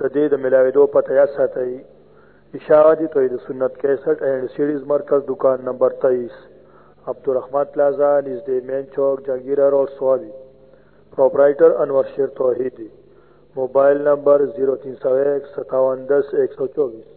د دې د ملاویدو پته یا ساتئ اشاعتی توحید سنت 61 اینڈ سیریز مرکز دکان نمبر 23 عبدالرحمن پلازا نزد مین چوک جنگیرہ روڈ سوابی پروپرائٹر انور شیر توحیدی موبائل نمبر 0301 5710 124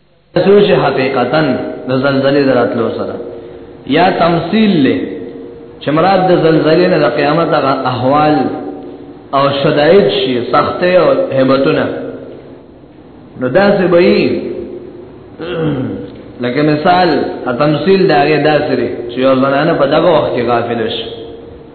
سوچ حقیقتا د زلزلې دراتلو سره یا تمثيل له چې مراد د زلزلې نه د قیامت هغه احوال او شدائد شي سخته او هبتونه نو دا څه به لکه مثال تمثيل دا غي داسري چې یو زنانه په دغه وخت کې غافل شي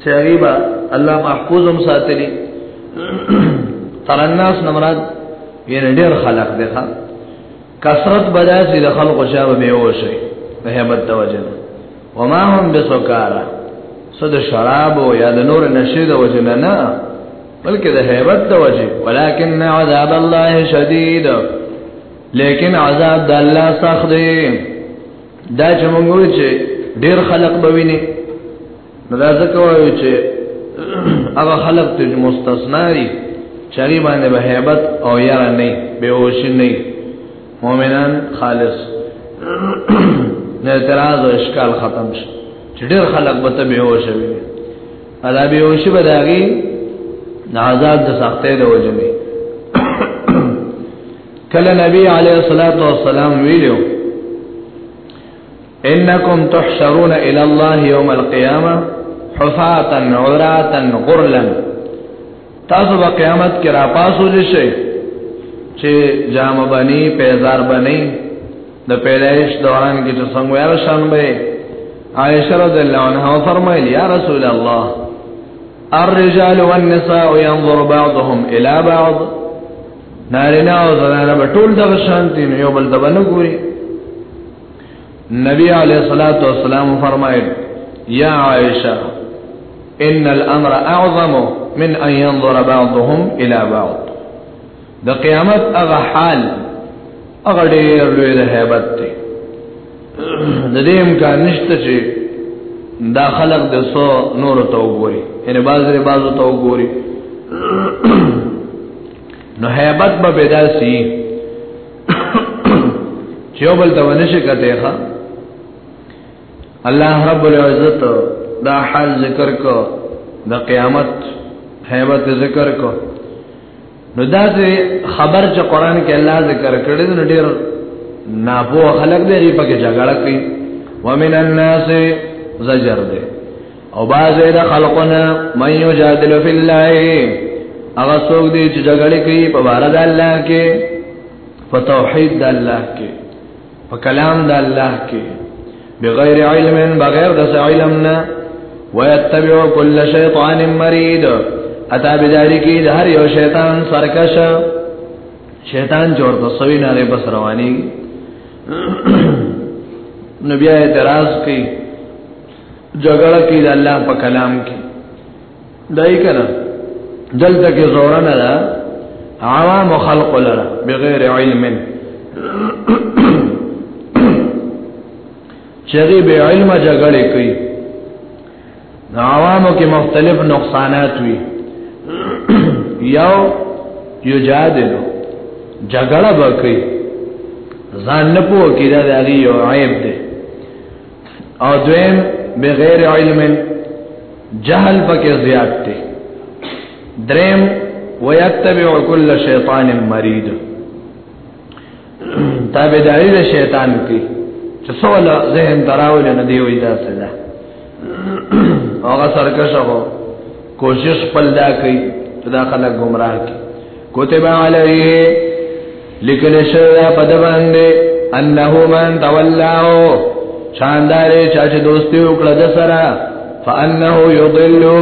چې هغه با الله محفوظ هم ساتلی تر الناس نمراد یې ډېر خلق دی ښا کثرت بداسي د خلق شاب به وشي په هبت توجه وما هم بسکارا صد شراب او یا د نور نشید او جننا نه بلکې د هبت توجه ولکن عذاب الله شدید لیکن عذاب د الله سخت دی دا چې موږ وایو چې ډیر خلق به ویني نو دا ځکه وایو چې هغه خلق ته مستثنا دي چری باندې به hebat او یا نه به وش نه مؤمنان خالص نه اعتراض او اشکال ختم شي چې ډیر خلق به ته به وش وي ادا به وش به داږي عذاب د سختې د وجنه کله نبی علیه الصلاۃ والسلام ویلو انکم تحشرون الی الله یوم القیامه حفاتا عراتا غرلا تاسو په قیامت کې را پاسول شئ چې جام بنی پیزار بنی د پیدایش دوران کې څنګه یار شان به عائشہ رضی الله عنها فرمایلی یا رسول الله الرجال والنساء ينظر بعضهم الى بعض نارینه او زنانه به ټول دغه شانتی نه یو بل ته نه ګوري نبی علیہ الصلوۃ والسلام فرمایل یا عائشہ ان الامر اعظم من ان ينظر بعضهم الى بعض د قیامت هغه حال هغه ډېر لوی د hebat دی د دې امکان نشته چې دا خلق د سو نور ته وګوري یعنی باز لري باز ته وګوري نو hebat به پیدا سي چې بل ته ونشي کته ښا الله رب العزت دا حال ذکر کو د قیامت hebat ذکر کو نو دا سه خبر چې قران کې الله ذکر کړی نو ډیر ناپو خلق دې ری پکې جګړه کوي ومن الناس زجر دې او باز دې خلقنا مې یو جادل فی الله هغه څوک دې چې جګړه کوي په بار د الله کې په توحید د الله کې په کلام د الله کې بغیر علم بغیر د علم نه ويتبع كل شیطان مرید اتا بداری کی د هر یو شیطان سرکش شیطان جوړ د سوي نه له بس رواني نبی اعتراض کوي جګړه کوي د الله په کلام کې دای کنه دلته کې زوره نه ده عوام خلق لره بغیر علم چغي به علم جګړه کوي عوامو کې مختلف نقصانات وي یو یجادل جګړه وکړي ځان نه پوه کیدا دی یو عیب دی او دویم بغیر علم جهل پکې زیات دی دریم ويتبع كل شیطان مرید تابعداري د شیطان کوي چې څول ذهن دراول نه دی وې دا څه ده هغه سرکشه کوشش پل دا کوي دا خلک گمراه کوي کتب علیه لیکل شوی په د باندې انه من تولاو شاندارې چا چې دوستي وکړه د سره فانه یضلو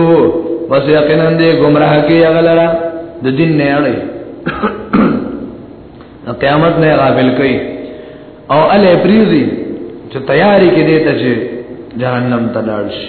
پس یقینا دې گمراه کی غلرا د دین نه اړي قیامت نه غافل کړي او ال پریزي چې تیاری کې دې ته چې جهنم ته لاړ شي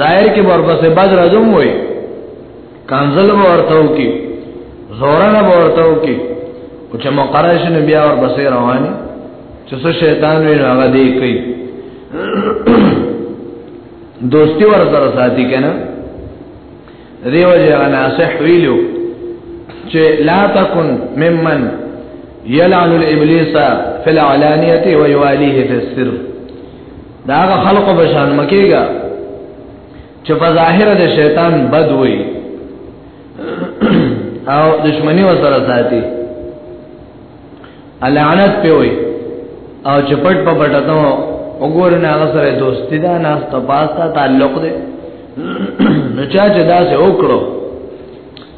ظاهر کې ورپسې بد راځم وای کانزل ورته وکي زورنه ورته وکي او چې مقرش نه بیا ورپسې رواني چې څه شیطان وی هغه دی کوي دوستی ور سره ساتي کنه دیو جه ناصح ویلو چې لا تکن ممن يلعن الابليس في العلانيه ويواليه في السر دا هغه خلقو بشان مکیږي چې په ظاهر د شیطان بد وي او دشمنی وسره ساتي لعنت په وي او چې پټ په پټه ته وګورن هغه سره دوستی دا ناس ته پاستا تعلق دی نو چا چې دا څه وکړو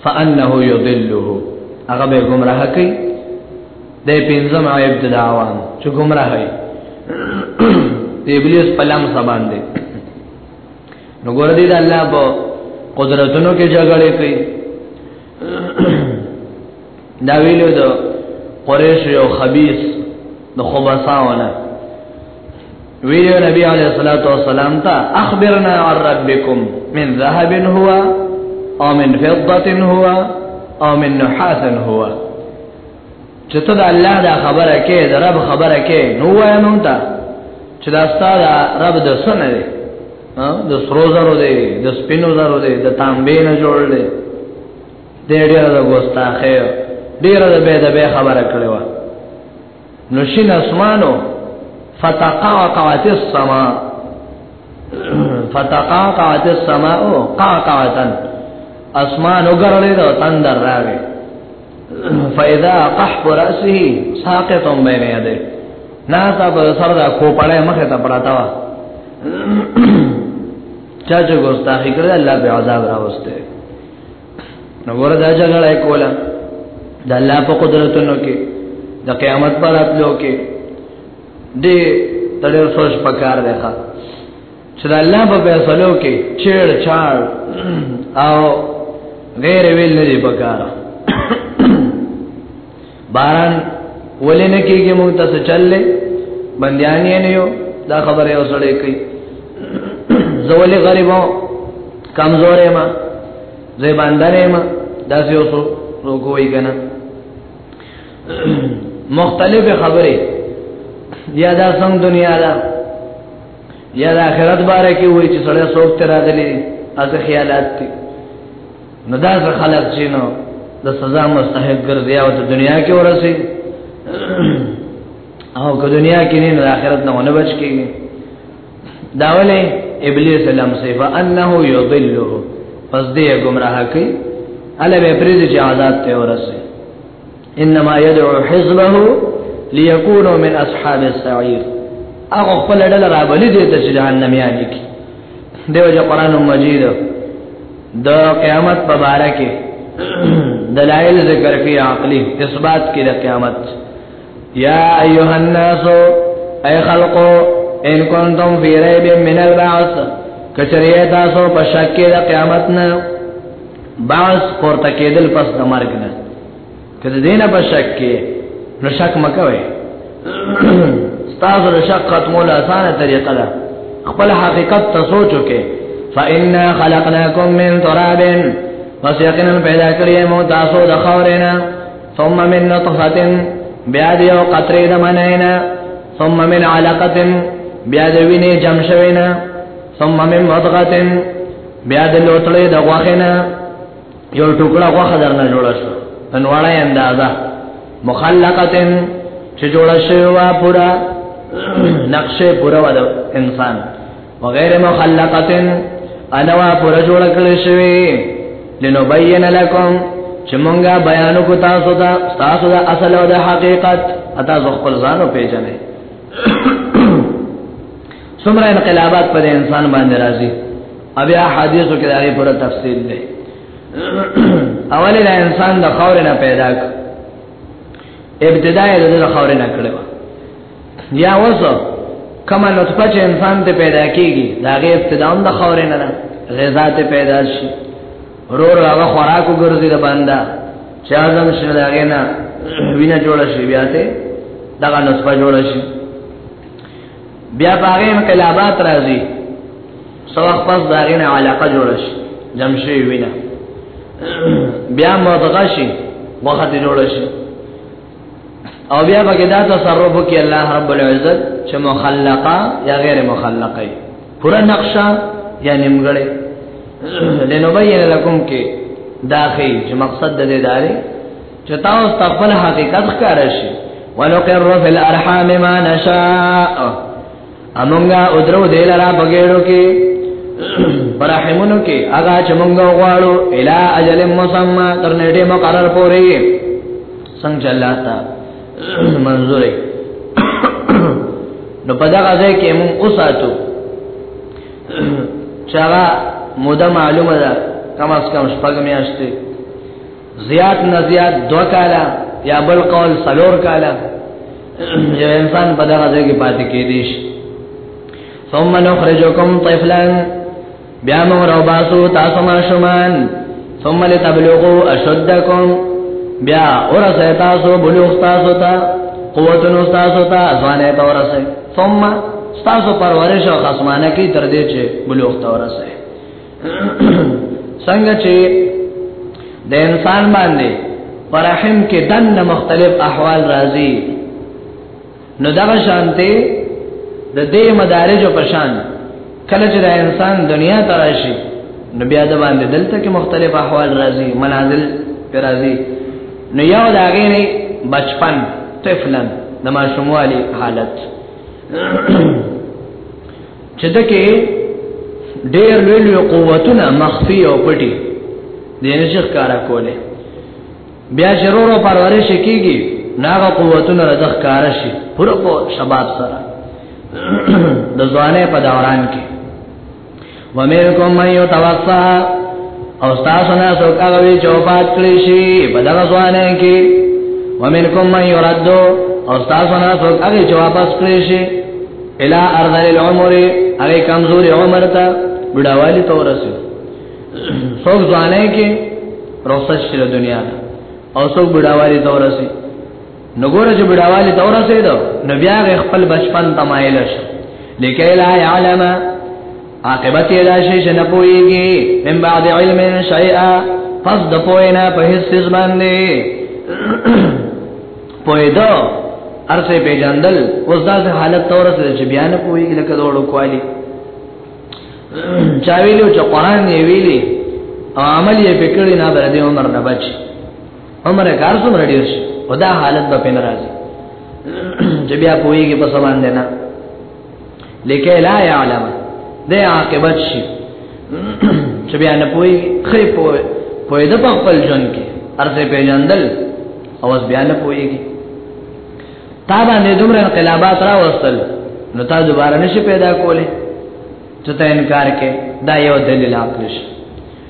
فانه یضله هغه به گمراه کوي د پنځم عیب د دعوان چې گمراه وي د ابلیس په لام سبان دي نو ګور دي د الله په قدرتونو کې جګړه کوي دا ویلو د قریش یو خبيث د خبثاونه ویلو نبی علیہ الصلوۃ والسلام ته اخبرنا عن ربکم من ذهب هو او من فضه هو او من نحاس هو چې ته د الله دا خبره کې د رب خبره کې نو وینم تا چې دا ستاره رب د سنه دی د سرو زرو دی د سپینو زرو دی د تانبې نه جوړ دی د ډېر د ګوستاخه ډېر د به د به خبره کړې و نو شین اسمانو فتقا قوات السما فتقا قوات السما او قا قواتن اسمان وګرلې دا تندر راوي فاذا قحب راسه ساقط بين يديه ناسا پر سر دا کو پړې مخه ته پراتا وا چا چې ګوستاخی کړل الله به عذاب راوسته نو وردا جګړه کوله د الله په قدرتونو کې د قیامت پر اتلو کې دې تړل سوچ پکار دی ښا چې د الله په فیصلو کې چېړ چاړ او غیر ویل نه دی پکار باران ولې نه کېږي موږ تاسو چللې بنديان یې نه یو دا خبره یو سړی کوي زولې غریبو کمزورې ما زې باندې ما دا یو څو وګوي کنه مختلفه خبره یا دا څنګه دنیا ده یا د آخرت باره کې وای چې سړی څوک تر راغلی هغه خیالات دي نو دا څه خلق چې نو د سزا مستحق ګرځي او د دنیا کې ورسي او که دنیا کې نه د آخرت نه ونه بچ کیږي دا ولې ابلیس لم صفه انه یضله پس دې گمراه کوي اله به پرې چې آزاد ته ورسي انما يدعو حزبه ليكونوا من اصحاب السعير هغه خپل ډل را بلی دي ته جهنم یانی کی دیو جو قران مجید د قیامت په اړه کې دلائل ذکر کی عقلی اثبات کی د قیامت یا ایها الناس ای خلقو ان کنتم فی ریب من البعث کچریه تاسو په شک کې د قیامت نه بعث پورته کېدل پس د مرګ نه کله دینه بشک کې نو شک مکوي تاسو له شک ختمول اسانه طریقه ده خپل حقیقت ته سوچو کې فإنا خلقناكم من تراب پس یقینا پیدا کړی مو تاسو د خاورینا ثم من نطفه بیا د یو قطرې د منینا ثم من علقه بیا د وینې جمع شوینا ثم من مضغه بیا د لوتلې د غوښینا یو ټوکړه غوخه درنه جوړه شو ان وړای اندازا مخلقتن چې جوړه شوی وا پورا نقشه پورا و انسان وغیر مخلقتن انا وا پورا جوړه کړی شوی لنبین لکم چې مونږه بیان کو تاسو ته تاسو د اصل او د حقیقت اته خپل ځانو پیژنئ څومره انقلابات په انسان باندې راځي بیا حدیثو کې دغه په تفصیل دی اول لا انسان د خور نه پیدا ک ابتدا یې د خور نه کړو یا وسو کما نطفه چې انسان ته پیدا کیږي داغه ابتدا هم د خور نه ده غذا ته پیدا شي رو رو هغه خوراکو ګرځي د باندې چې اعظم شنه داغه نه وینه جوړ شي بیا ته دغه نطفه جوړ شي بیا باغې انقلابات راځي سو وخت پس داغه نه علاقه جوړ شي جمشي وینا بیا مدغه شي وخت جوړ شي او بیا پکې دا تصرف کوي الله رب العزت چې مخلقه یا غیر مخلقه پورا نقشه یا نیمګړې لنبین لکم کې داخې چې مقصد د دې داري چتا او خپل حقیقت ښکار شي ونقر فی الارحام ما نشاء امونګه او درو دل را بغیرو کې برحمونو کې هغه چې مونږ غواړو الی اجل مسمى تر نیټه مقرر پورې څنګه چلاتا منظورې نو په دا غځه کې مونږ اوساتو چا موده معلومه ده کم از کم شپږ میاشتې زیات نه زیات دو کالا یا بل قول سلور کالا یو انسان په دغه ځای کې پاتې کېدی شي ثم نخرجكم طفلا بیا موږ راوباسو تاسو ماشومان ثم لتبلغوا اشدكم بیا ورسه تاسو بلوغ تاسو ته قوتونو تاسو ته ځانه ته ورسه ثم تاسو پرورش او خصمانه کی تر دې چې بلوغ ته ورسه څنګه چې د انسان باندې پرحم کې دن مختلف احوال راځي نو دا شانته د دې مدارج په شان کله چې د انسان دنیا ته راشي نو بیا د باندې دلته کې مختلف احوال راځي منازل پر راځي نو یو دا غینې بچپن طفلن د ماشوموالي حالت چې دکې ډېر لوی لوی قوتونه مخفي او پټي دې نشي ښکارا کوله بیا شرور او پرورش کیږي ناغه قوتونه رزق کار شي پر په شباب سره د ځوانه په دوران کې ومنکم من یتوفا او تاسو نه څوک هغه وی چوپات کړی شي په دغه ځوانه کې ومنکم من یردو او تاسو نه څوک هغه چوپات کړی شي الى ارض العمر هغه کمزور عمر ته بډاوالی ته ورسو څوک ځانه کې رخصت شله دنیا او څوک بډاوالی ته ورسي نو ګوره چې بډاوالی ته ورسي دا نو بیا خپل بچپن تمایل شو لکه لا علم عاقبت ادا شي چې نه پويږي من بعد علم شيئا پس د پوینا په هیڅ ځبان دی پویدا ارسه پیجاندل اوس داسې حالت تورسه چې بیان کوی لکه دوړو کوالی چا ویلو چې قران یې ویلي او عمل یې پکړی نه بر دې عمر نه بچ عمر کار څومره ډیر شي او دا حالت به پین راځي چې بیا کویږي په سبان دینا لکه لا يعلم د عاقبت شي چې بیا نه پوي خې پوي پوي د خپل جون کې ارزه پیژندل او اس بیا نه پويږي تا باندې دومره انقلابات را وستل نو تا دوباره نشي پیدا کوله چې ته انکار کې دا یو دلیل عقل شي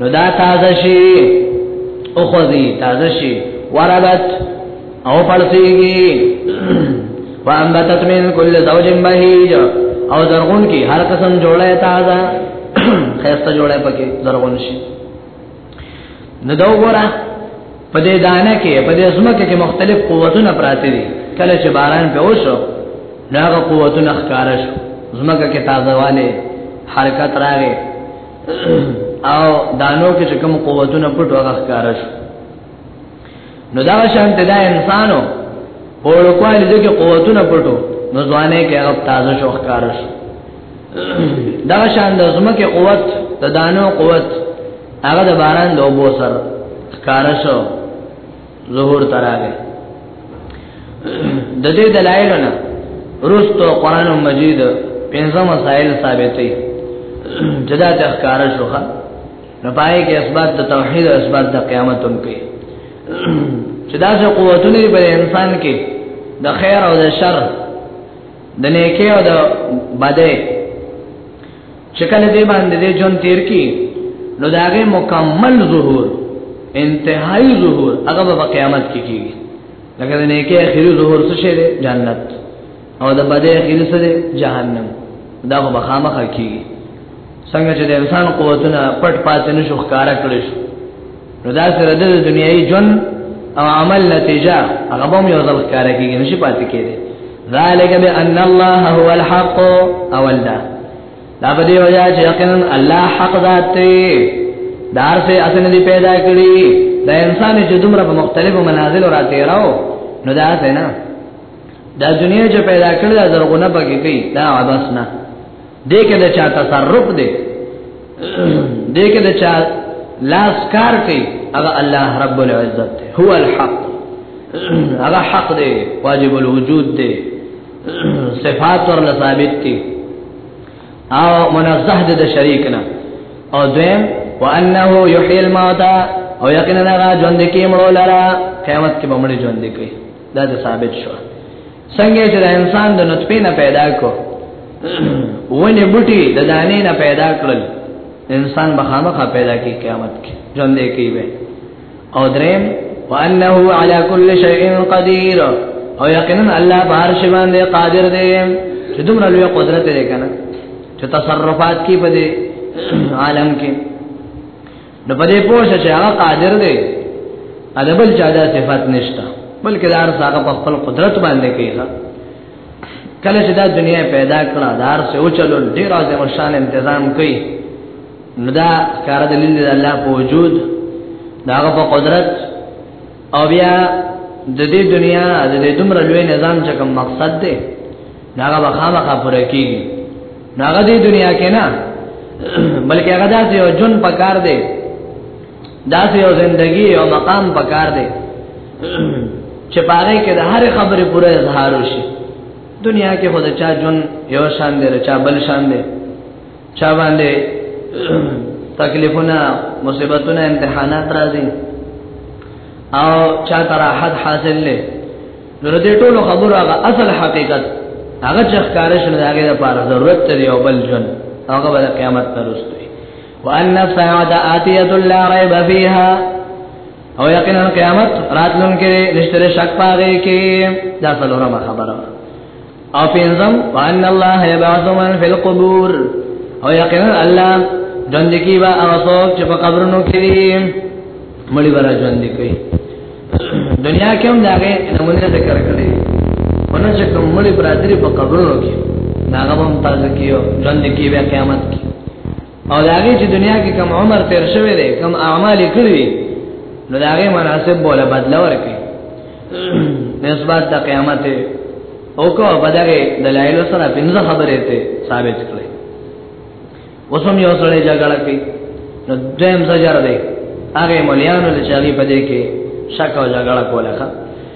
نو دا تازه شي او خو دې تازه شي وربت او پړسیږي وانبتت من كل زوج بهيج او زرغون کی هر قسم جوړه تازه خیسته جوړه پکې زرغون شي نو دا وګوره په دې دانه کې په دې زمکه کې مختلف قوتونه پراته دي کله چې باران په وشو ناغه قوتونه ښکارا شو زمکه کې تازه والے حرکت راغی او دانو کې چې کوم قوتونه پټ هغه ښکار شو نو دا شان ته دا انسانو په لوکوال دې کې قوتونه پټو نو ځوانه کې هغه تازه شو ښکار شو دا شان د زمکه قوت د دانو قوت هغه د باران د اوبو سره ښکار شو ظهور تراله د دې دلایلونه روستو قران مجید پنځه مسائل ثابتې جدا د ښکار شوخه نه پای کې اسباد د توحید او اسباد د قیامت هم کوي چې دا څه قوتونه په انسان کې د خیر او د شر د نیکی او د بدی چې کله دې باندې دې جون تیر کی نو داغه مکمل ظهور انتهایی ظهور هغه په قیامت کې کیږي لکه د نیکه اخیری ظهور څه شی دی جنت او د بده اخیری څه دی جهنم دا به خامخ کیږي څنګه چې د انسان قوتونه پټ پاتې نشو ښکارا کړی شو نو دا سره د دنیوي جون او عمل نتیجه هغه به یو ځل ښکار کیږي نشي پاتې کېږي ذالک بان الله هو الحق اول دا دا په دی وجه چې یقینا الله حق ذات دی دار سے اسنه دی پیدا کړی دا انسان چې دومره په مختلفو منازل را تیراو نو دا څنګه دا دنیا چې پیدا کړل دا زرغونه پکې کوي دا عباس نه دې کې د چا تصرف دی دې کې د چا لاس کار کوي هغه الله رب العزت هو الحق هغه حق دی واجب الوجود دی صفات ورله ثابت دي او منزه د شریک نه او دویم وانه یحیی الموتى او یقینا هغه ژوند کې مړو لرا قیامت کې به مړ ژوند کوي دا ثابت شو څنګه چې د انسان د نطفه نه پیدا کو ونه بوټي د دانې نه پیدا کړل انسان به خامخا پیدا کی قیامت کې ژوند دی کی وي او دریم وانه علی کل شیء قدیر او یقینا الله بهر شی باندې قادر دی چې دومره لوی قدرت لري کنه چې تصرفات کی په عالم کې نو په دې پوه شې چې هغه قادر دی ادبل چا دا صفات نشته بلکې دا هر څه په خپل قدرت باندې کوي کله چې دا دنیا پیدا کړه دا هر څه او چلو ډیر اعظم شان تنظیم کوي نو دا کار دلیل دی الله په وجود دا په قدرت او بیا د دې دنیا د دې دومره لوی نظام چې کوم مقصد دی دا هغه خامخا پوره کیږي ناغه دې دنیا کې نه بلکې هغه داسې یو جون پکار دی داسې یو ژوندۍ یو مقام پکار دی چې پاره کې د هر خبرې پوره اظهار وشي دنیا کې خود چا جون یو شان دی چا بل شان دی چا باندې تکلیفونه مصیبتونه امتحانات راځي او چا تراحت حاصل لې نو د دې ټولو خبرو هغه اصل حقیقت هغه چې ښکار شي د هغه لپاره ضرورت دی او بل ژوند هغه به قیامت ته رسوي وان الساعه اتیه لا ریب فیها او یقینا قیامت راتلونکې نشتره شک پاره کې دا څلورمه خبره او پنځم وان الله یبعث من فی القبور او یقینا الله ژوند کی با هغه څوک چې په قبرونو کې دي مړي ورا ژوند کوي دنیا کې هم داګه نمونه ذکر کړی ونه چې کوم مړي برادری په قبرونو کې ناغه هم تازه کیو ژوند کی بیا قیامت کې او دا هغه چې دنیا کې کم عمر تیر شوی دی کم اعمال کړی نو دا هغه مناسب بوله بدل ورکړي نسبت د قیامت او کو بدغه دلایل سره پنځه خبرې ته ثابت کړي وسم یو سره جګړه کوي نو دیم زجر دی هغه مليانو چې هغه په دې کې شک او جګړه کوله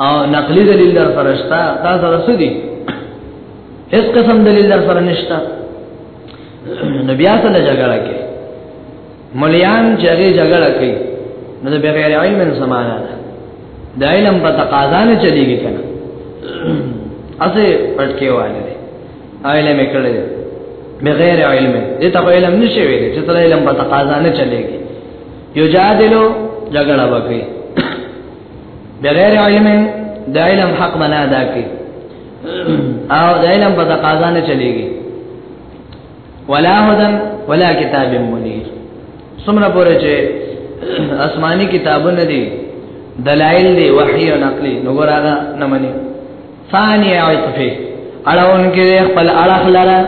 او نقلی دلیل در سره شته دا سره سدي هیڅ قسم دلیل در سره نشته نو بیا سره جګړه کې مليان چې هغه جګړه کوي نو د بغیر علم سمانا ده د علم په تقاضا نه چلیږي کنه اسه پټکی والے دی علم کړل دی بغیر علم دې ته علم نشي ویل چې ته علم په تقاضا نه چلیږي یو جادلو جګړه وکړي بغیر علم د علم حق بنا ادا کی او د علم په تقاضا نه چلیږي ولا هدن ولا کتاب منیر سمره پوره چې آسماني کتابونه دي دلائل دي وحي او نقلي نو ګراغه نه مني ثاني عطفه اړهون کې خپل اړه لره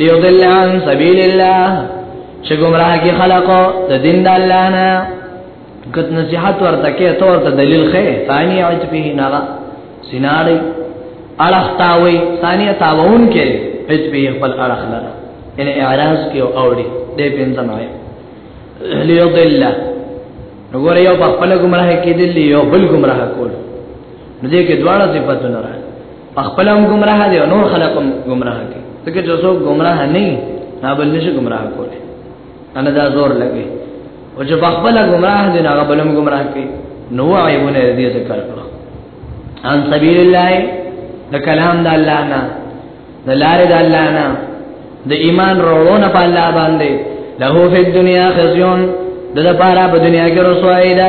ليضل عن سبيل الله چې گمراه کې خلقو د دین د الله نه کت نصیحت ورته کې ته ورته دلیل خې ثانی عج به نه سیناړي اړخ تاوي ثانی تاوون کې عج به خپل اړخ لره ان اعراض کې او اوړي دې پنځم آیت ليضل وګوره یو په خپل گمراه کې دي یو بل گمراه کول نو دې کې دواړه صفاتونه راځي په خپل هم گمراه دي او نور خلقم گمراه کې ځکه چې څوک گمراه نه نه بل نشي گمراه کولی انا دا زور لګي او چې بخبل گمراه دي هغه بلم گمراه کوي نو عیبونه دې ذکر کړو ان سبیل الله د کلام د الله نه د لارې د الله نه د ایمان وروړونه په الله باندې له په دنیا خزيون د لپاره په دنیا کې رسوایی ده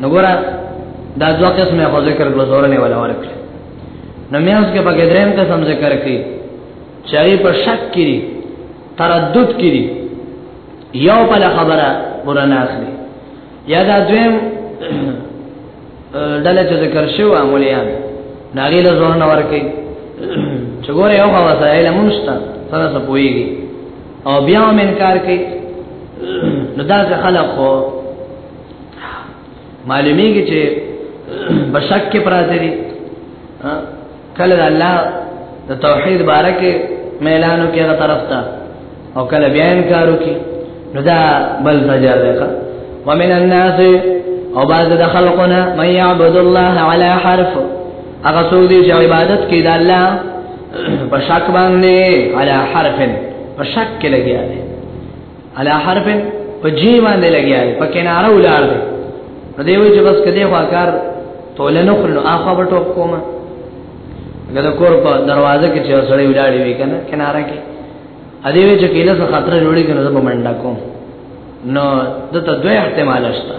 نو ګورا دا دوه قسمه خو ذکر کړو زورنه ولا ورک نو مې اوس کې پکې دریم قسم ذکر کړی چاري په شک کړي تردد کړي یو بل خبره قران اخلي یا دا دویم دله چې ذکر شو عملیان ناغي له زورنه ورکې چې ګوره یو خوا وسایل مونږه سره سپويږي او بیا هم انکار کوي نو دا خلک خو معلومیږي چې بشک کې پراته دي کله د الله د توحید باره کې ميلانو کې هغه طرف ته او کله بیا انکارو کې نو دا بل فجر دی ومن الناس او بعض د خلقنا من يعبد الله على حرف هغه څوک دی چې عبادت کوي د الله په شک باندې على حرف په شک کې لګیا دی علی حرف په جی باندې لګیا دی په کناره ولار دی نو دی وی چې بس کدی خو کار توله نو خلنو اخو به ټوپ کومه دغه کور په دروازه کې چې سړی ولاړی وی کنه کناره کې ا دې وی چې کله څه خطر جوړی کنه زه منډه کوم نو دته دوه احتمال شته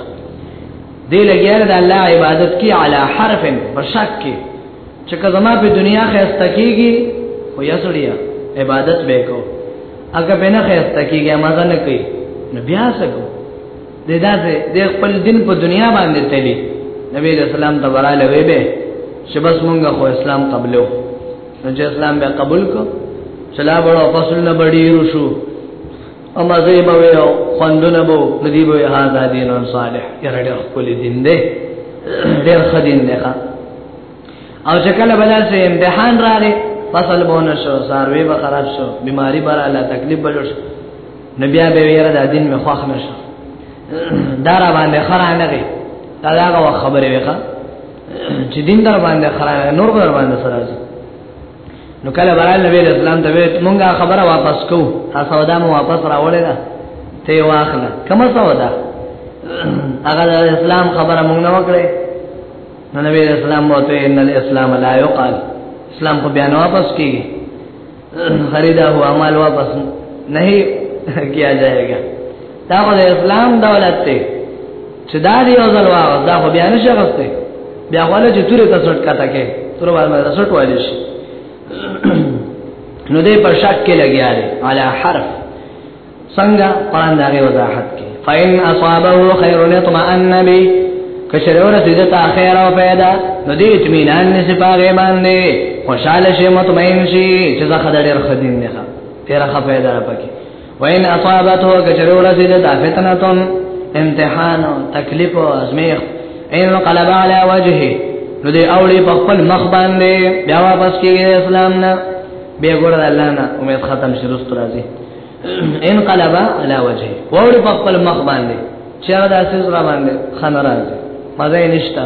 دی لګیا د الله عبادت کې علی حرف په شک کې چې کزما په دنیا خسته کیږي خو یا سړیا عبادت به کو اګه به نه خسته کیږي مزه نه کوي نو بیا سکو د داسې د خپل دین په دنیا باندې تللی نبی رسول الله تبارک وی به چې بس مونږه خو اسلام قبلو نو چې اسلام به قبول کو چلا بڑو فصل نه بڑی رشو او مزه به وي او خوندونه به ندی به هاذا دین صالح یره ډېر خپل دین دی ډېر خدین دی ښا او چې کله بلا سه امتحان راغی فصل بونه شو ساروی به خراب شو بیماری بر الله تکلیف بلو شو نبی به ویره د دین مخ واخ نشو دار باندې خرانه غي دا هغه خبره وکړه چې دین در باندې خرانه نور بر باندې سره نو کله برال نبی اسلام ته مونږه خبره واپس کو تاسو دا مو واپس راوړل دا ته واخله کومه سودا هغه اسلام خبره مونږ نه وکړه نو نبی اسلام وته ان الاسلام لا يقال اسلام کو بیان واپس کی خریدا هو عمل واپس نہیں کیا جائے گا دا خو اسلام دولت ته چې دا دی او ځل واغ دا خو بیان شي غسته بیا غواړي چې تورې تاسو ټکاته کې تور باندې تاسو ټوالې شي نو دې پر شک کې لګیاله علی حرف څنګه قران دا غي وضاحت کې فإن أصابه خير اطمأن به کشر اور سیدتا خیر او پیدا نو دې اطمینان نشي پاګې باندې خوشاله شي مطمئن شي چې زه خدای ډېر خدین نه ښه تیر ښه پیدا پکې وإن أصابته کشر اور سیدتا فتنه امتحان او تکلیف او ازمیخ ان قلب علی وجهه نو دې اوړي په خپل مخ باندې بیا واپس کېږي اسلام نه بیا ګور الله نه امید ختم شروع راځي انقلب على وجه وړ په خپل مخ باندې چې هغه داسې زړه باندې خنه راځي مزه نشته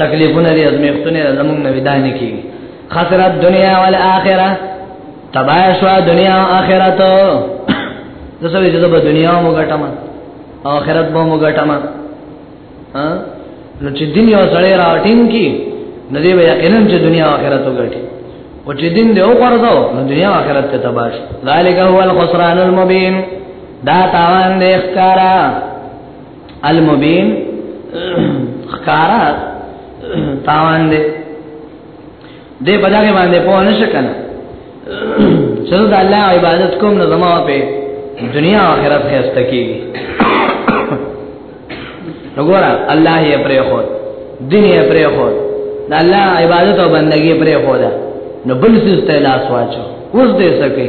تکلیفونه دې ازمیختونه زمونږ نه ودانه کیږي خسرت دنیا والآخرة تباہ شو دنیا او آخرت دسوی چې زبر دنیا مو ګټم او آخرت به مو ګټم ها نو چې دین یو سړی راټینګ کی نو دی به یقینا چې دنیا او آخرت وګټي او چې دین دی او قرضو نو دنیا او آخرت ته تباش ذالک هو الخسران المبین دا تاوان دی ښکارا المبین ښکارا تاوان دی دې په دغه باندې په ونه شکل چې د الله عبادت کوم نو زما په دنیا او آخرت کې استکی وګوره الله یې پرې خو دین یې پرې خو د الله عبادت او بندګي پرې خو ده نو بل څه ته لاس واچو اوس دې سکے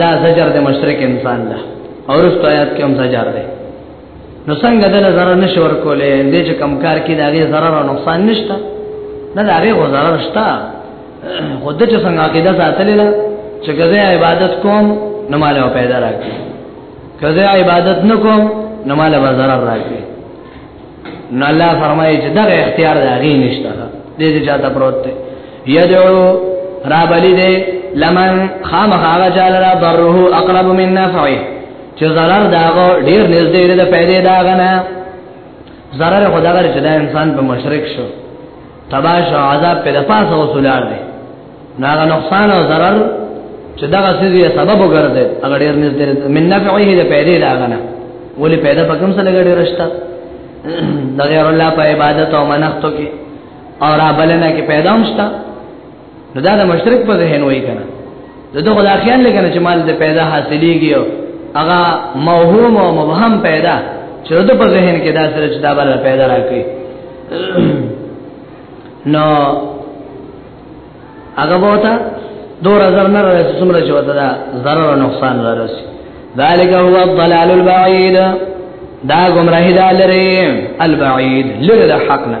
دا زجر د مشرک انسان ده اورست آیات کې هم زجر ده نو څنګه د zarar نشور کولې دې چې کم کار کې دا غي zarar او نقصان نشته نه دا غي zarar شته خود چې څنګه عقیده ساتلې ده چې کزه عبادت کوم نو مال او پیدا راکړي کزه عبادت نکوم نو مال به zarar راکړي نو الله فرمایي چې دا اختیار دی هغه نشته دې دې چاته پروت دی یدعو را بلی دې لمن خامخ هغه چا لرا ضره اقرب من نفعه چې zarar داغه ډیر نږدې دی د پیدا داغه نه zarar خدای غره چې دا انسان په مشرک شو تباش او عذاب په لپاسه وسولار دي ناغه نقصان او ضرر چې دا غسیزي سبب وګرځي هغه ډیر نږدې من نفعه د پیدا لاغنه ولی پیدا پکم سره ګډه رښتا د غیر الله په عبادت او منښتو کې اور ابلنه کې پیدا مشتا نو دا د مشرک په ذهن وای کنه دغه دا خیال لګنه چې مال د پیدا حاصلېږي هغه موهوم او مبهم پیدا چې د په ذهن کې دا سره چې دا بل پیدا راکړي نو هغه وته دور زر نه راځي څومره چې وته دا zarar او نقصان راځي ذالک هو الضلال البعید دا گمراهی دا لري البعید لره حقنا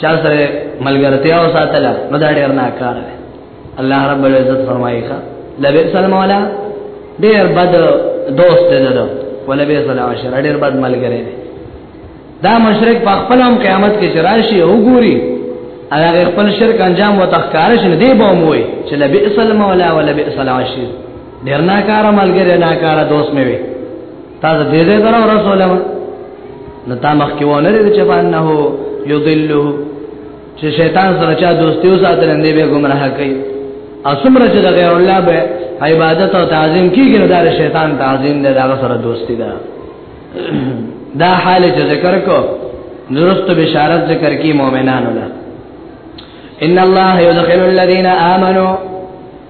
چا سره ملګرتیا او ساتله نو دا ډیر نه کار دی الله رب العزت فرمایي ښا لبئس المولا ډیر بد دوست دی دا ولبئس العشر ډیر بد ملګری دی دا مشرک په خپل هم قیامت کې شراشي او ګوري هغه خپل شرک انجام وتخکار شنه دی به موي چې لبئس المولا ولبئس العشر ډیر ناکاره ملګری ناکاره دوست مې وي تا د دې دې درو رسول الله نو تا مخ کې ونه لري چې فانه یضله چې شیطان سره چا دوستي وساتل نه به گمراه کوي اسمره چې د غیر الله به عبادت او تعظیم کیږي نو دا شیطان تعظیم دی دا سره دوستي ده دا حال چې ذکر کو درست بشارت ذکر کی مؤمنانو له ان الله يدخل الذين امنوا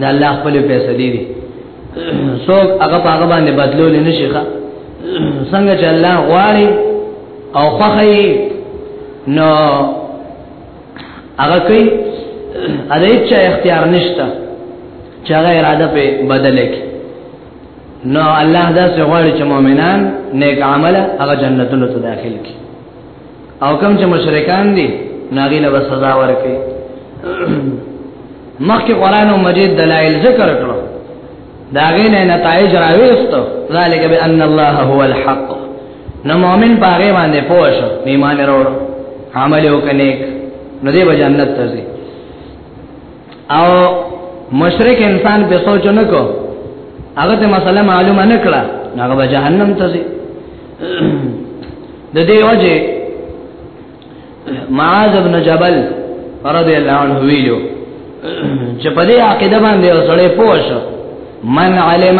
دا الله خپل فیصله دي څوک هغه په هغه باندې بدلول نه شي څنګه چې الله غواړي او خوخی نو هغه کوي اده چې اختیار نشته چې هغه اراده په بدل کې نو الله دا څه غواړي چې مؤمنان نیک عمله هغه جنتونو ته داخل کړي او کم چې مشرکان دي ناغي له سزا ورکړي مخکې قران مجید دلایل ذکر کړو داغه نه نتایج راويستو ذالک بان الله هو الحق نو مؤمن پاره باندې پوښ ایمان وروړ عمل وکنه نو دې جنت ته ځي او مشرک انسان به سوچ نه کو هغه ته مسله معلومه نه کړه هغه به جهنم ته ځي د دې وجه معاذ ابن جبل رضی الله عنه ویلو چې په دې عقیده باندې وسړې پوښ من علم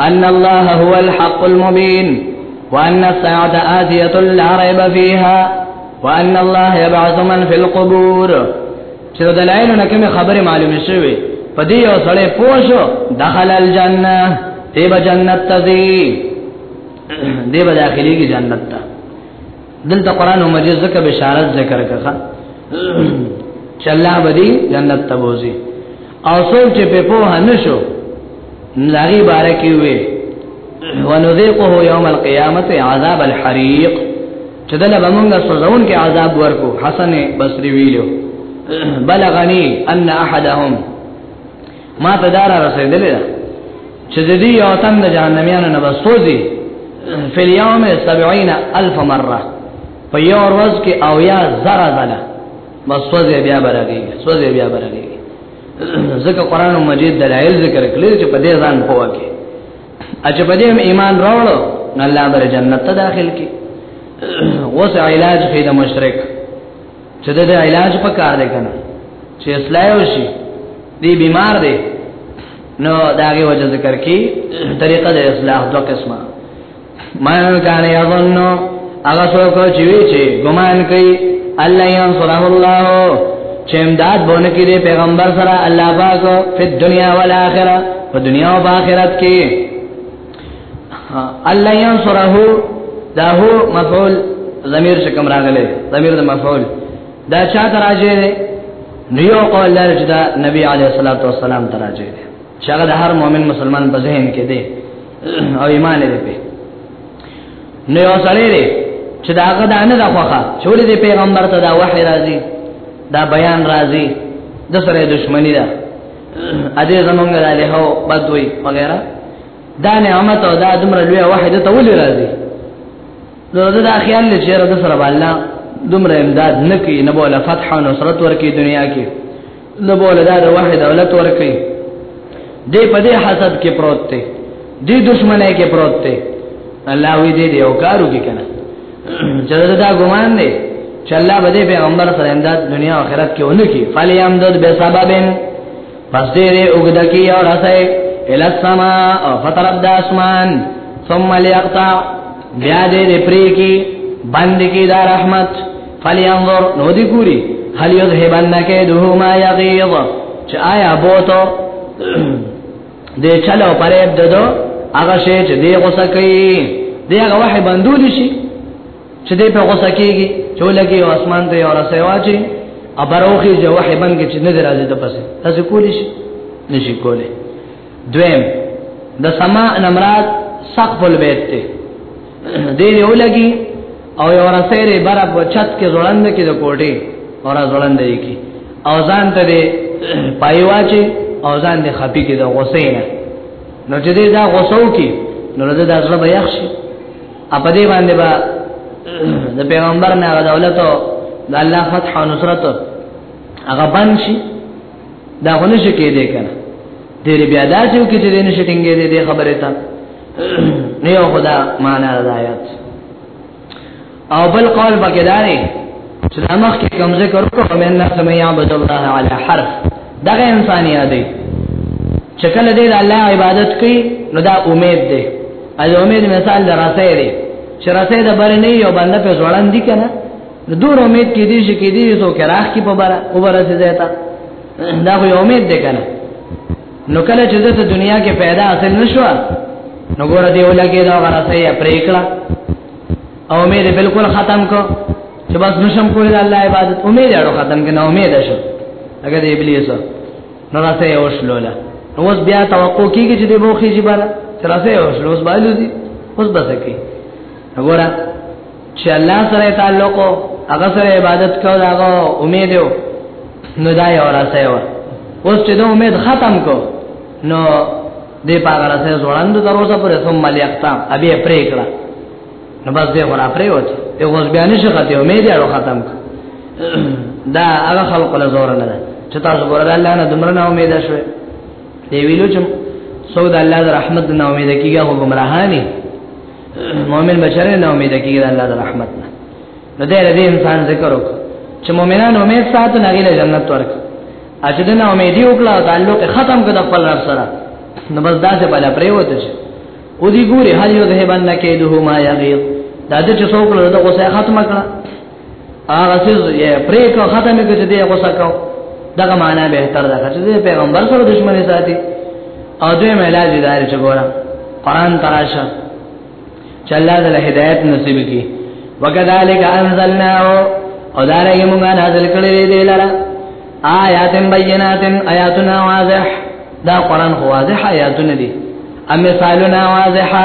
ان الله هو الحق المبين وان الساعه اتيه لا ريب فيها وان الله يبعث من في القبور چې دلایل نه کوم خبره معلومه شوه په دې یو سړی پوښو دخل الجنه دیب جنت تزي دیب داخلي کی جنت ته دلته قران مجید زکه بشارت ذکر کړه چې الله بدی جنت ته بوزي او څوک چې په پوه نه شو لغي بارکی وي ونذيقه يوم القيامه عذاب الحريق چې دله به مونږه سوزون کې عذاب ورکو حسن بصری ویلو بلغنی ان احدهم ما تدارا رسیدل چې د دې یو تن د جهنميانو نه بسوځي فی اليوم 70000 مره په یو ورځ کې او یا زره زله بسوځي بیا برګي سوځي بیا برګي ځکه قران مجید دلایل ذکر کړل چې په دې ځان پوهه کې اجبدیم ایمان راوړو نو الله بر جنت ته داخل کی وس علاج خې د مشرک چې د علاج په کار دی کنه چې اصلاح وشي دی بیمار دی نو داغه وجه ذکر کی طریقه د اصلاح دوه قسمه من کان یظن هغه څوک چې وی چې ګمان کوي الله ينصره الله چې امداد بونه کې دی پیغمبر سره الله پاک په دنیا او آخرت په دنیا او آخرت کې الله ينصره دا هو مفعول ضمیر شکم راغله ضمیر د مفعول دا چا تراجه دی نیو قول لري چې دا نبی علیه الصلاۃ والسلام تراجه دی چې هغه د هر مؤمن مسلمان په ذهن کې دی او ایمان لري په نو یو سړی دی چې دا هغه د نه د خوخه چې ولې د پیغمبر ته دا وحی راځي دا بیان راځي د سره دښمنی ده ا دې زمونږ د له هو بدوي وغیرہ دا نعمت او دا دمر لوی وحی ته ولې راځي نو دا خیال لري چې د سره الله دمر امداد نکي نه بوله فتح او نصرت ورکی دنیا کې نو بوله دا د وحی دولت ورکي دې په دې حسد کې پروت دی دې دشمنه کې پروت دی الله وی دې دې او کارو کې کنه چرته دا ګمان دی چې الله به دې پیغمبر سره امداد دنیا او آخرت کې ونه کی فلی امداد به سببن پس دې دې وګدا کې او راسه ال السما او فطرب د اسمان ثم ليقطع بیا دې دې پری کې باندې کې دا رحمت فلينظر نو دی ګوري هل يذهبن كيده ما يغيظ چې آیا بوته د چلو پرېب ددو هغه شی چې دی غوسه کوي دی هغه وحي بندول شي چې دی په غوسه کېږي چولګي او اسمان ته اور سیواچی ابروخي جو وحي بند کې چې نه درازي د پسه تاسو کولی شي نشي کولی دویم د سما نمرات سقف البيت ته دې یو لګي او یو رسېره بر په چت کې ځوړند کې د کوټې اور ځوړند یې کې او ځان ته دې پایواچي او ځان دې خپي کې د غوسې نه نو چې دې دا غوسو کې نو دې دا زړه به یخشي اپ دې باندې با د پیغمبر نه دولت او د الله فتح او نصرت هغه بنشي دا غو نشي کېدی کنه دیر بیا دا چې کې چې نشي ټینګې دې دې خبره تا نه یو خدا معنا د آیات او بل قول پکې داري چې دا مخ کې کمزې کړو کوم من نه سمې عبد الله علی حرف دغه انساني دی چې کله دې د الله عبادت کوي نو دا امید دی اې امید مثال دراسه دی چې راسه د بر نه یو باندې په ځوړان دي کنه نو دور امید کې دي چې کې دي سو کې راخ کې په بار او بار څه ځای تا دا خو یو امید دی کنه نو کله چې د دنیا کې پیدا حاصل نشو نو ګور دی ولګي دا غرسه یې پرېکړه او امید بالکل ختم کو چې بس نشم کولای د الله عبادت امید اړو ختم کنه امید شو هغه دی ابلیس نو راته یې وشلوله نو اوس بیا توقع کیږي چې د بوخي جبره ترسه یې وشلوس بایلو دي اوس بسکه وګوره چې الله سره تعلق او هغه سره عبادت کول هغه امید یو نو دا یو راځي و اوس چې دا امید ختم کو نو دې پاګه راځي ځوړند تر اوسه پورې ثم لیقتا ابي پرې کړه نو بس دې ورا پرې وته ته اوس بیا نشه کته امید یې ختم کو دا هغه خلق له زور نه ده چې تاسو ګورئ الله نه دمر نه امید شوه دی ویلو چې سود الله د رحمت نه امید کیږي او گمراهانی مؤمن بشر نه امید کیږي الله د رحمت نه نو دې دې انسان ذکر وکړه چې مؤمنان امید ساتي نه غیله جنت ورک اجدنه امیدي وکړه تعلق ختم کړه خپل رب سره نو بس دا څه بل پرې وته چې او دې ګوري هل یو ده باندې کېدو ما یغیر دا چې څوک له دغه څه ختم کړه هغه څه یې پرې کو ختم کې چې دې غوسه کو دغه معنا به تر دا چې پیغمبر سره دښمنی ساتي او دې ملاج دار چې ګورم قران تراشه چې الله دې هدایت نصیب کړي وکذالک انزلناه او دارنګ موږ نازل کړی دی لاره آیات بینات آیاتنا واضح دا قران خو واضح آیاتونه دي ام مثالنا واضحه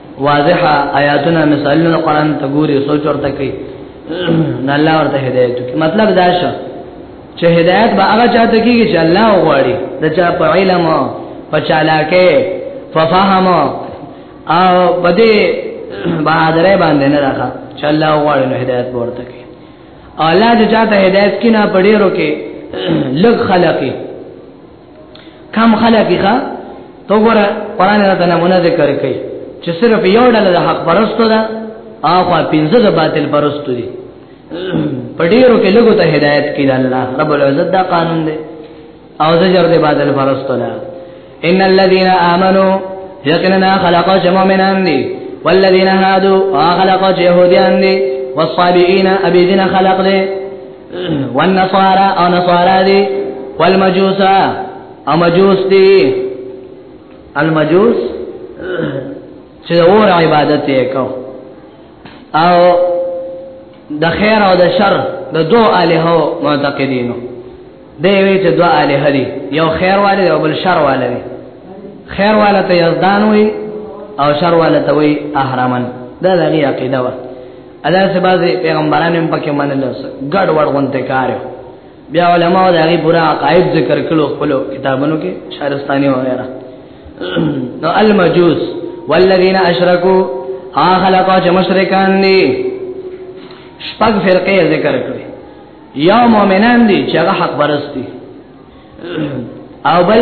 واضح آیاتونه مثالونه قران ته ګوري سوچ ورته کوي نه الله ورته هدایت کوي مطلب دا شو چې هدایت به هغه چاته کیږي چې الله وغواړي د چا په علم په چالاکه په فهم او په دې بهادر باندې نه راځه چې الله وغواړي نو هدایت ورته کوي الله چې چاته هدایت کینا پډیرو کې لږ خلقي کم خلک ښه تو ګره قران راته نمونه ذکر کوي چې صرف یو ډله د حق پرستو ده او خوا پنځه د باطل پرستو دي په ډیرو کې لګو ته هدایت کړي الله رب العزت دا قانون دی او زجر دی باطل پرستو نه ان الذين امنوا یقینا خلقوا جمؤمنان دي والذین هادو خلقوا يهوديان دي والصابئين ابي دين خلق دي والنصارى او نصارى دي والمجوس او مجوس دي المجوس چې اور عبادت یې کو او د خیر او د شر د دوه الہ معتقدینو دی وی چې دوه الہ دي یو خیر والے او بل شر والے دی خیر والے ته یزدان وی او شر والے ته وی اهرمن دا دغه عقیده و ادا سه بازي پیغمبرانو هم پکې منل اوس ګډ وډ غونته کار بیا علماء دا غي پورا عقاید ذکر کړو خپل کتابونو کې شارستاني وغیرہ نو المجوس والذین اشرکو ها خلقو چې مشرکان دي شپږ فرقې ذکر کړې یو مؤمنان دي چې هغه حق پرستی او بل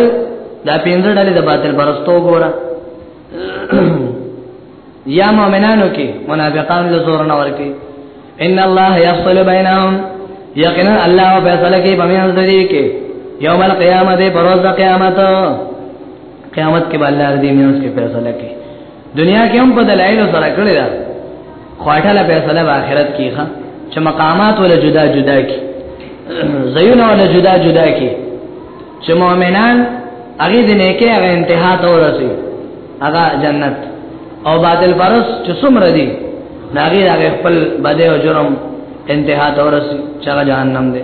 دا پینځه ډلې د باطل پرستو ګوره یا مؤمنانو کې منافقان له زور نه ورکی ان الله یفصل بینهم یقینا الله فیصله کوي په میان دې کې یوم القیامت پروز قیامت قیامت کې بل لار دې میان کې فیصله کوي دنیا کې هم په دلایل سره کړی دا خواټله فیصله په آخرت کې ښه چې مقامات ولا جدا جدا کی زیونه ولا جدا جدا کی چې مؤمنان هغه د نیکه هغه انتها ته ورسي هغه جنت او باطل پرس چې څومره دي ناګي هغه خپل بده او جرم انتها ته ورسي چې هغه جهنم دی